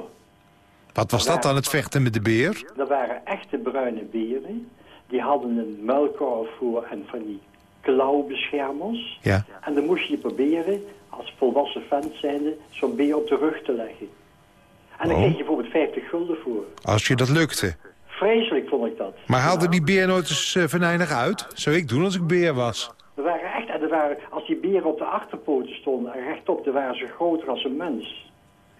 Wat was dat dan, het vechten met de beer? Er waren echte bruine beren. Die hadden een muilkorf voor en van die klauwbeschermers. Ja. En dan moest je proberen, als volwassen vent zijnde, zo'n beer op de rug te leggen. En dan Oh. kreeg je bijvoorbeeld 50 gulden voor. Als je dat lukte. Vreselijk vond ik dat. Maar haalde die beer nooit eens uh, venijnig uit? Zou ik doen als ik beer was. Er waren echt, er waren, als die beren op de achterpoten stonden en rechtop, dan waren ze groter als een mens.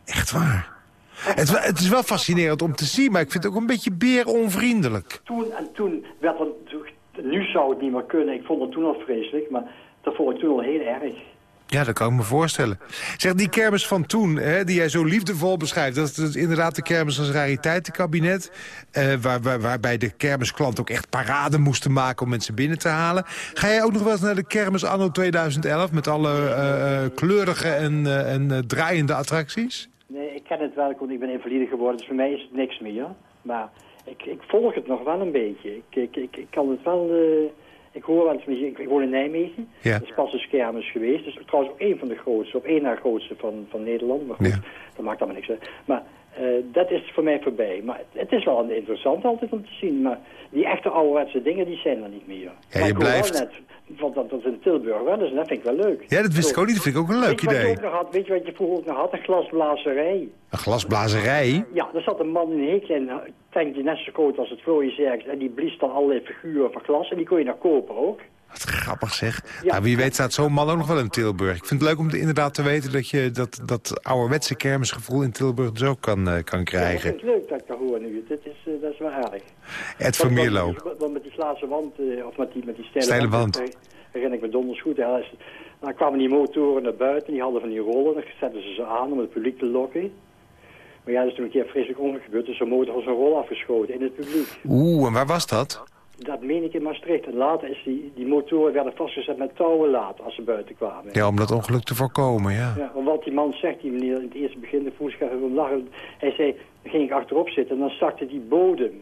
Echt waar? Het, het is wel fascinerend om te zien, maar ik vind het ook een beetje beeronvriendelijk. Toen en toen werd het, nu zou het niet meer kunnen, ik vond het toen al vreselijk, maar dat vond ik toen al heel erg. Ja, dat kan ik me voorstellen. Zeg, die kermis van toen, hè, die jij zo liefdevol beschrijft... dat is inderdaad de kermis als rariteitenkabinet... eh, waar, waar, waarbij de kermisklant ook echt parade moesten maken om mensen binnen te halen. Ga jij ook nog wel eens naar de kermis anno 2011... met alle eh, eh, kleurige en, eh, en draaiende attracties? Nee, ik ken het wel, want ik ben invalide geworden, dus voor mij is het niks meer. Maar ik, ik volg het nog wel een beetje. Ik, ik, ik, ik kan het wel... eh, ik hoor wel eens muziek. Ik, woon in Nijmegen. Ja. Dat is pas een kermis geweest. Dus trouwens ook een van de grootste, of één na grootste van, van Nederland. Maar goed, dat maakt allemaal niks uit. Maar dat is voor mij voorbij. Maar het is wel interessant altijd om te zien. Maar die echte ouderwetse dingen, die zijn er niet meer. Ja, maar je blijft- net, want dat, dat is in Tilburg wel, dus dat vind ik wel leuk. Ja, dat wist ik ook niet. Dat vind ik ook een leuk je wat je idee. ook nog had? Weet je wat je vroeger ook nog had? Een glasblazerij. Een glasblazerij? Ja, er zat een man in een heel klein tankje net zo groot als het Circus. En die blies dan allerlei figuren van glas. En die kon je nog kopen ook. Wat grappig zeg. Nou, wie weet staat zo'n man ook nog wel in Tilburg. Ik vind het leuk om te- inderdaad te weten dat je dat, dat ouderwetse kermisgevoel in Tilburg dus ook kan, eh, kan Ja, krijgen. ik vind het leuk dat ik dat hoor nu. Dit is, eh, dat is wel aardig. Ed van Mierlo. Want, want met die glazen wand, eh, of met die, met die steile, Steile wand. eh, herinner ik me donders goed. Ja, dat dan kwamen die motoren naar buiten, die hadden van die rollen. Dan zetten ze ze aan om het publiek te lokken. Maar ja, er is toen een keer een vreselijk ongeluk gebeurd. Dus zo'n motor was een rol afgeschoten in het publiek. Oeh, en waar was dat? Dat meen ik in Maastricht. En later is die, die motoren werden vastgezet met touwen later als ze buiten kwamen. Ja, om dat ongeluk te voorkomen, ja. Ja, wat die man zegt, die meneer in het eerste begin, de voerschap hem lachen. Hij zei, dan ging ik achterop zitten en dan zakte die bodem.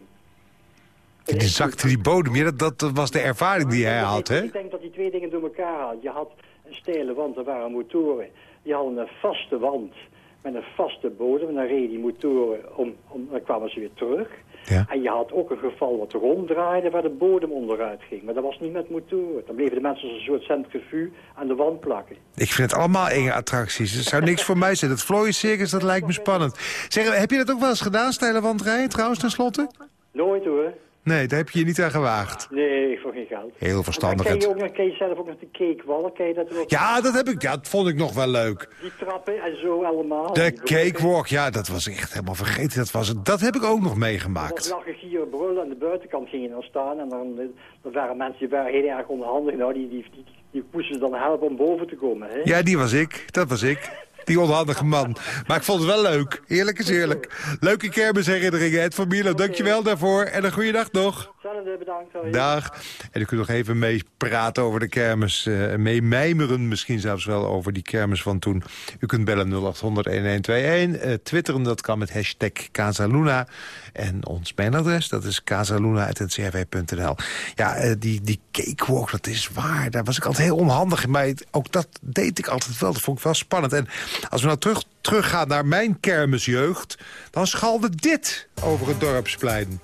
Die zakte die bodem. Ja, dat, dat was de ervaring die hij had, hè? Ik denk dat die twee dingen door elkaar had. Je had een steile wand, er waren motoren. Die hadden een vaste wand met een vaste bodem. En dan reden die motoren, om, om, dan kwamen ze weer terug. En je had ook een geval wat ronddraaide waar de bodem onderuit ging. Maar dat was niet met motoren. Dan bleven de mensen als een soort centrifuge aan de wand plakken. Ik vind het allemaal enge attracties. Het zou niks voor mij zijn. Dat Vlooien Circus, dat lijkt me spannend. Zeg, heb je dat ook wel eens gedaan, steile wandrijden trouwens, tenslotte? Nooit hoor. Nee, daar heb je je niet aan gewaagd. Nee, voor geen geld. Heel verstandig. Dan je, ook, nog- ken je zelf ook nog de cakewallen? Ken je dat ook? Ja, dat heb ik. Ja, dat vond ik nog wel leuk. Die trappen en zo allemaal. De cakewalk, ja, dat was echt helemaal vergeten. Dat, was dat heb ik ook nog meegemaakt. lachen, gieren, brullen. Aan de buitenkant gingen dan staan. En dan, eh, dan waren mensen die waren heel erg onderhandig. Nou, die, die, die, die moesten dan helpen om boven te komen. Hè? Ja, die was ik. Dat was ik. Die onhandige man. Maar ik vond het wel leuk. Eerlijk is eerlijk. Leuke kermisherinneringen. Ed van Mierlo, dankjewel daarvoor. En een goede dag nog. Hetzelfde, bedankt. Dag. En u kunt nog even meepraten over de kermis. eh mee mijmeren misschien zelfs wel over die kermis van toen. U kunt bellen 0800-1121. eh twitteren, dat kan met hashtag Casaluna. En ons mailadres, dat is casaluna.ncrv.nl. Ja, eh, die, die cakewalk, dat is waar. Daar was ik altijd heel onhandig in. Maar ook dat deed ik altijd wel. Dat vond ik wel spannend. En als we nou terug, teruggaan naar mijn kermisjeugd... dan schalde dit over het dorpsplein.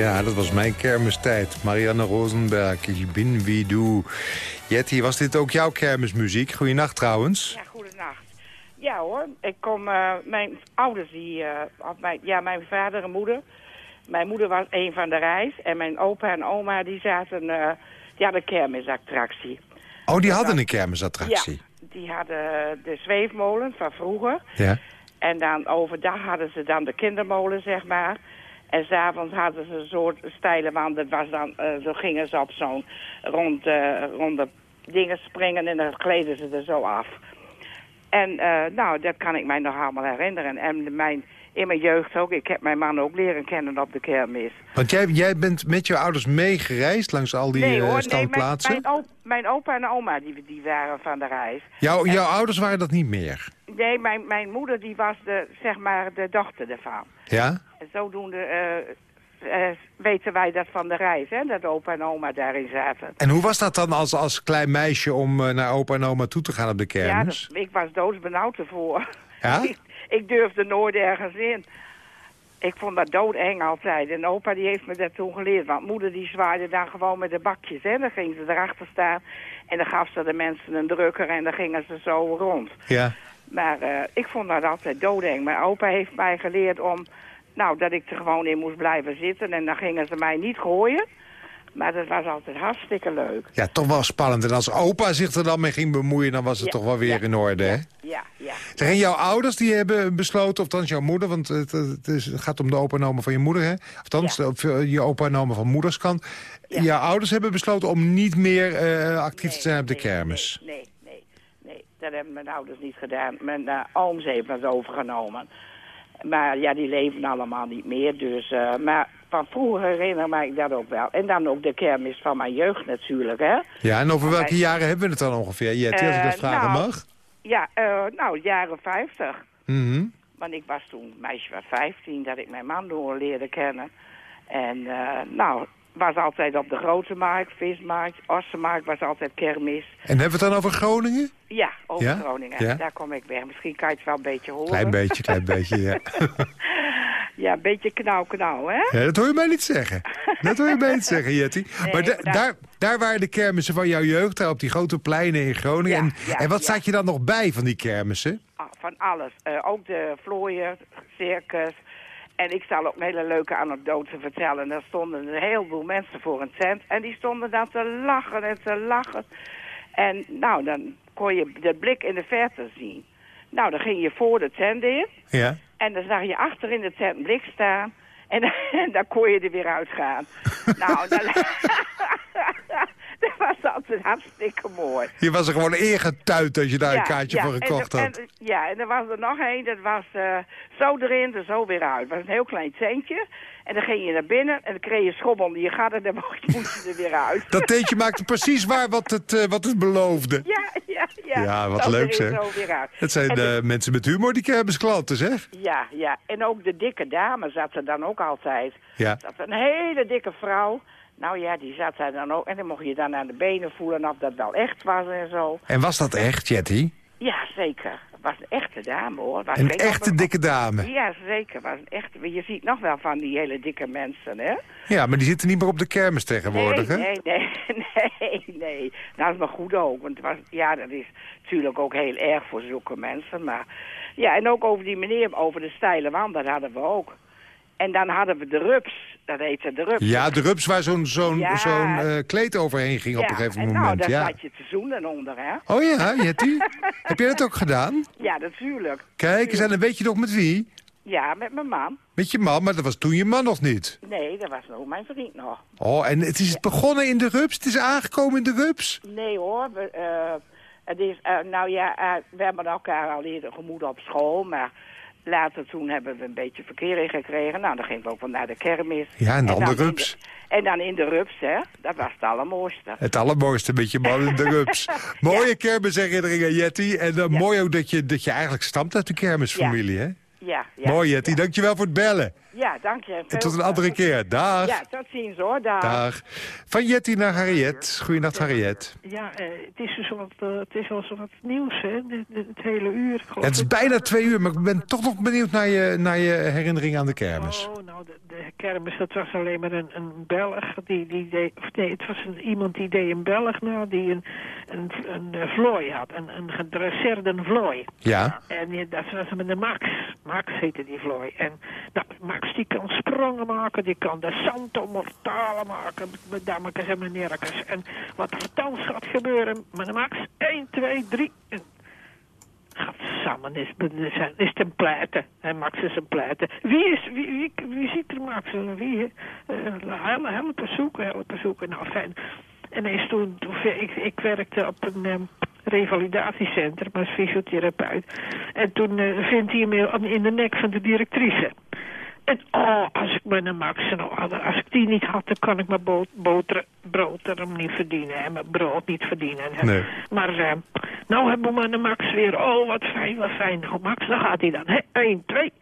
Ja, dat was mijn kermistijd. Marianne Rosenberg, ik ben wie du. Jetty, was dit ook jouw kermismuziek? Goeienacht trouwens. Ja, goedenacht. Ja hoor, ik kom, eh, mijn ouders die, of mijn, ja, mijn vader en moeder. Mijn moeder was een van de reis en mijn opa en oma die zaten, eh die hadden een kermisattractie. Oh, die hadden een kermisattractie. Ja, die hadden de zweefmolen van vroeger. Ja. En dan overdag hadden ze dan de kindermolen, zeg maar. En s'avonds hadden ze een soort steile wand. Dat was dan, eh, zo gingen ze op zo'n rond, eh, ronde dingen springen en dan gleden ze er zo af. En eh, nou, dat kan ik mij nog allemaal herinneren. En mijn, in mijn jeugd ook. Ik heb mijn man ook leren kennen op de kermis. Want jij, jij bent met je ouders meegereisd langs al die nee hoor, nee, mijn, standplaatsen? mijn, op- mijn opa en oma die, die waren van de reis. Jouw, jouw ouders waren dat niet meer? Nee, mijn, mijn moeder die was de, zeg maar de dochter ervan. Ja? En zodoende eh, weten wij dat van de reis, hè, dat opa en oma daarin zaten. En hoe was dat dan als, als klein meisje om eh, naar opa en oma toe te gaan op de Ja, kermis? dat, ik was doodsbenauwd ervoor. Ja? [laughs] ik, ik durfde nooit ergens in. Ik vond dat doodeng altijd. En opa die heeft me dat toen geleerd. Want moeder die zwaaide dan gewoon met de bakjes. Hè. Dan ging ze erachter staan. En dan gaf ze de mensen een drukker. En dan gingen ze zo rond. Ja. Maar ik vond dat altijd doodeng. Mijn opa heeft mij geleerd om... Nou, dat ik er gewoon in moest blijven zitten. En dan gingen ze mij niet gooien. Maar dat was altijd hartstikke leuk. Ja, toch wel spannend. En als opa zich er dan mee ging bemoeien, dan was het Ja, toch wel weer ja, in orde, hè? Ja, ja. Jouw ouders die hebben besloten, of althans jouw moeder... want het, het, is- het gaat om de opa en oma van je moeder, hè? Althans, of, eh, je opa en oma van moederskant. Jouw ouders hebben besloten om niet meer eh, actief te zijn op de kermis. Nee, nee, nee. Dat hebben mijn ouders niet gedaan. Mijn uh, ooms heeft dat overgenomen. Maar ja, die leven allemaal niet meer. Dus, eh, maar van vroeger herinner mij ik dat ook wel. En dan ook de kermis van mijn jeugd natuurlijk, hè. Ja, en over welke jaren hebben we het dan ongeveer, Jetty, als ik dat Eh, vragen nou, mag? Ja, eh, nou, jaren 50. Mhm. Want ik was toen meisje van 15 dat ik mijn man door leerde kennen. En nou, was altijd op de grote markt, vismarkt, ossenmarkt was altijd kermis. En hebben we het dan over Groningen? Ja, over Ja? Groningen. Ja. Daar kom ik weg. Misschien kan je het wel een beetje horen. Klein beetje, klein beetje, ja. [laughs] Ja, een beetje knauw knauw, hè? ja. Dat hoor je mij niet zeggen. Dat hoor je mij niet zeggen, Jetty. [laughs] Nee, maar da- daar- daar, daar waren de kermissen van jouw jeugd, daar op die grote pleinen in Groningen. en, en wat staat je dan nog bij van die kermissen? Ah, van alles. Eh, ook de vlooien, circus. En ik zal ook een hele leuke anekdote vertellen. Daar stonden een heleboel mensen voor een tent. En die stonden dan te lachen en te lachen. En nou, dan kon je de blik in de verte zien. Nou, dan ging je voor de tent in. Ja. En dan zag je achter in de tent een blik staan. En, [laughs] en dan kon je er weer uitgaan. [laughs] nou, dan, [laughs] [laughs] dat was altijd hartstikke mooi. Je was er gewoon ingetuid als je daar een kaartje ja, voor en gekocht had. en- ja, en er was er nog één, dat was eh, zo erin, er zo weer uit. Het was een heel klein tentje. En dan ging je naar binnen en dan kreeg je schommel je gat en dan [laughs] moest je er weer uit. Dat tentje maakte precies waar wat het, eh, wat het beloofde. Ja, ja, ja. Ja, wat Zo leuk zeg. Het zijn En de- eh, mensen met humor, die kermisklanten, zeg. Ja, ja. En ook de dikke dame zat er dan ook altijd. Ja. Dat een hele dikke vrouw. Nou ja, die zat daar dan ook. En dan mocht je dan aan de benen voelen of dat wel echt was en zo. En was dat echt, Jetty? Ja, zeker. Het was een echte dame, hoor. Was Een echte dikke dame? Ja, zeker. Was een echte... Je ziet nog wel van die hele dikke mensen, hè? Ja, maar die zitten niet meer op de kermis tegenwoordig, nee, hè? nee, nee, [laughs] nee, nee. Dat is maar goed ook. Want het was, ja, dat is natuurlijk ook heel erg voor zulke mensen. Maar ja, en ook over die meneer, over de steile wand, dat hadden we ook. En dan hadden we de rups. Dat heette de rups. Ja, de rups waar zo'n zo'n Ja. zo'n eh, kleed overheen ging op een gegeven en moment. nou, daar ja. zat je te zoenen onder, hè? Oh ja, Jetty? [laughs] Heb jij dat ook gedaan? Ja, natuurlijk. Kijk eens, en dan weet je nog met wie? Ja, met mijn man. Met je man, maar dat was toen je man nog niet. Nee, dat was nog mijn vriend nog. Oh, en het is begonnen in de rups? Het is aangekomen in de rups? Nee hoor, we, eh, het is, eh, nou ja, we hebben elkaar al eerder gemoed op school, maar later toen hebben we een beetje verkering gekregen. Nou, dan gingen we ook wel naar de kermis. Ja, en dan de rups. en dan in de rups, hè. Dat was het allermooiste. Het allermooiste met je man in de rups. [laughs] Mooie kermisherinneringen, Jetty. En uh, mooi ook dat je, dat je eigenlijk stamt uit de kermisfamilie, hè? Ja, ja. mooi, Jetty. Dankjewel voor het bellen. Ja, dank je. En tot een andere keer. Dag. Ja, tot ziens hoor. Dag. Dag. Van Jetty naar Harriet. Goeienacht, Harriet. Ja, eh, het is dus wat, eh, het is wel zo wat nieuws, hè, het hele uur. Geloof Het is bijna twee uur, maar ik ben toch nog benieuwd naar je, naar je herinnering aan de kermis. Oh, nou, de, de kermis, dat was alleen maar een, een Belg. Die, die deed, of nee, het was een, iemand die deed een Belg na, die een, een, een, eh, vlooi had. Een, een gedresseerde vlooi. Ja. En dat was met de Max. Max heette die vlooi. En nou, Max die kan sprongen maken, die kan de Santo Mortale maken, met dames en meneerkes. En wat er thans gaat gebeuren met Max, 1, 2, 3... En gaat samen is, is, een pleiten. En Max is een pleiten. Wie, is, wie, wie, ziet er Max? Wie, uh, helpen, zoeken, helpen zoeken. Nou, fijn. En eens toen, ik, ik werkte op een um, revalidatiecentrum als fysiotherapeut. En toen uh, vindt hij me in de nek van de directrice. En oh, als ik mijn Max nou had, als ik die niet had, dan kan ik mijn boter, boterham niet verdienen. En mijn brood niet verdienen. Nee. Maar uh, nou hebben we mijn Max weer. Oh, wat fijn, wat fijn. Nou, Max, daar gaat hij dan. Hè? 1, 2.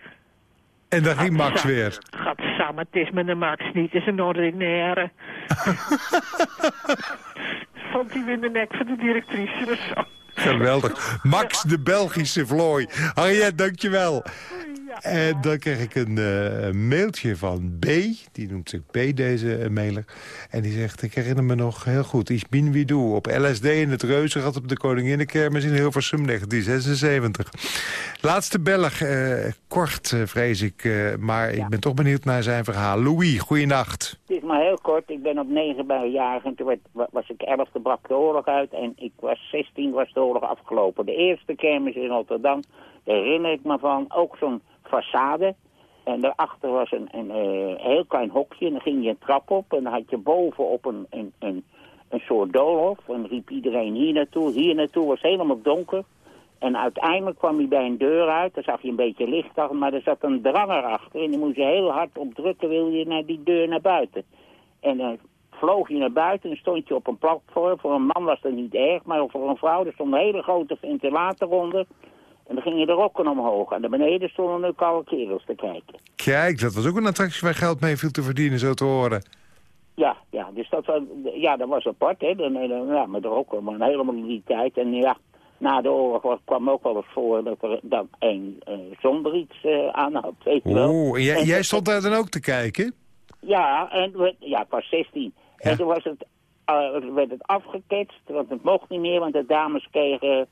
En dan ging Max weer. Gaat samen, het is mijn Max niet, het is een ordinaire. [laughs] Vond hij weer in de nek van de directrice of zo. Geweldig. Max de Belgische vlooi. Harriet, dankjewel. En dan kreeg ik een uh, mailtje van B. Die noemt zich B, deze uh, mailer. En die zegt, ik herinner me nog heel goed. Ich bin wie du. Op LSD in het Reuzenrad op de Koninginnenkermis in Hilversum 1976. Laatste Belg. Uh, kort, vrees ik. maar ja. ik ben toch benieuwd naar zijn verhaal. Louis, goeienacht. Het is maar heel kort. Ik ben op negen bij een jaar. En toen werd, was ik elf, toen brak de oorlog uit. En ik was 16, was de oorlog afgelopen. De eerste kermis in Rotterdam. Daar herinner ik me van. Ook zo'n façade. En daarachter was een, een, een, heel klein hokje. En dan ging je een trap op. En dan had je bovenop een, een, een, een soort doolhof. En riep iedereen hier naartoe, hier naartoe. was helemaal donker. En uiteindelijk kwam hij bij een deur uit. Daar zag je een beetje licht. Maar er zat een dranger achter. En die moest je heel hard op drukken. Wil je naar die deur naar buiten. En dan vloog je naar buiten. En stond je op een platform. Voor een man was dat niet erg. Maar voor een vrouw. Er stond een hele grote ventilator onder. En dan gingen de rokken omhoog. En daar beneden stonden ook alle kerels te kijken. Kijk, dat was ook een attractie waar geld mee viel te verdienen, zo te horen. Ja, ja, dus dat was, ja, dat was apart, hè. Dan, dan, ja, met de rokken, maar helemaal die tijd. En ja, na de oorlog kwam ook wel eens voor dat er dan een uh, zonder iets uh, aan had, weet je wel. Oeh, en jij, stond daar dan ook te kijken? Ja, en ja, ik was 16. Ja. En toen was het, uh, werd het afgeketst, want het mocht niet meer, want de dames kregen...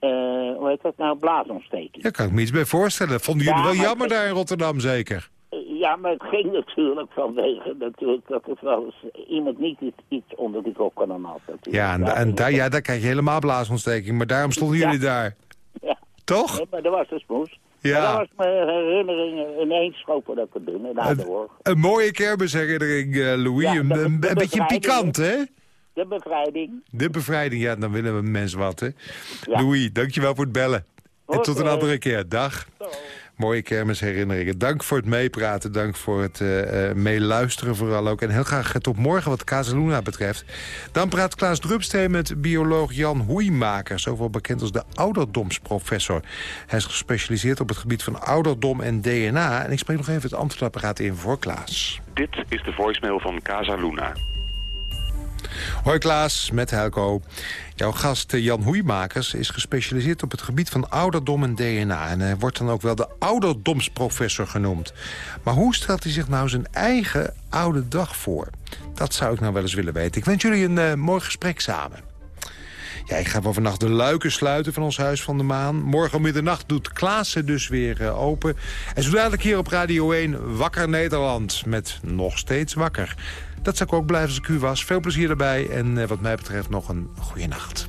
Uh, hoe heet dat nou, blaasontsteking. Ja, kan ik me iets bij voorstellen. Vonden jullie ja, wel jammer daar in Rotterdam zeker? Ja, maar het ging [laughs] natuurlijk vanwege natuurlijk dat er wel eens iemand niet iets, onder die kop kan had. Ja, en, en daar, ja, daar krijg je helemaal blaasontsteking, maar daarom stonden ja. jullie daar. [laughs] Ja. Toch? Nee, maar dat was de smoes. Ja. Maar dat was mijn herinnering ineens schopen dat te doen de oorlog. Een mooie kermisherinnering, uh, Louis. Ja, een, een, een beetje pikant, hè? De bevrijding. De bevrijding, ja, dan willen we mensen wat, hè? Ja. Louis, dankjewel voor het bellen. Okay. En tot een andere keer. Dag. Zo. Mooie kermisherinneringen. Dank voor het meepraten. Dank voor het uh, meeluisteren vooral ook. En heel graag tot morgen wat Casaluna betreft. Dan praat Klaas Drupsteen met bioloog Jan Hoeimaker. Zowel bekend als de ouderdomsprofessor. Hij is gespecialiseerd op het gebied van ouderdom en DNA. En ik spreek nog even het antwoordapparaat in voor Klaas. Dit is de voicemail van Casaluna. Hoi Klaas, met Helco. Jouw gast Jan Hoeimakers is gespecialiseerd op het gebied van ouderdom en DNA. En hij wordt dan ook wel de ouderdomsprofessor genoemd. Maar hoe stelt hij zich nou zijn eigen oude dag voor? Dat zou ik nou wel eens willen weten. Ik wens jullie een uh, mooi gesprek samen. Ja, ik ga voor vannacht de luiken sluiten van ons Huis van de Maan. Morgen middernacht doet Klaassen dus weer uh, open. En zo dadelijk hier op Radio 1 Wakker Nederland met Nog Steeds Wakker. Dat zou ik ook blijven als ik u was. Veel plezier erbij en uh, wat mij betreft nog een goede nacht.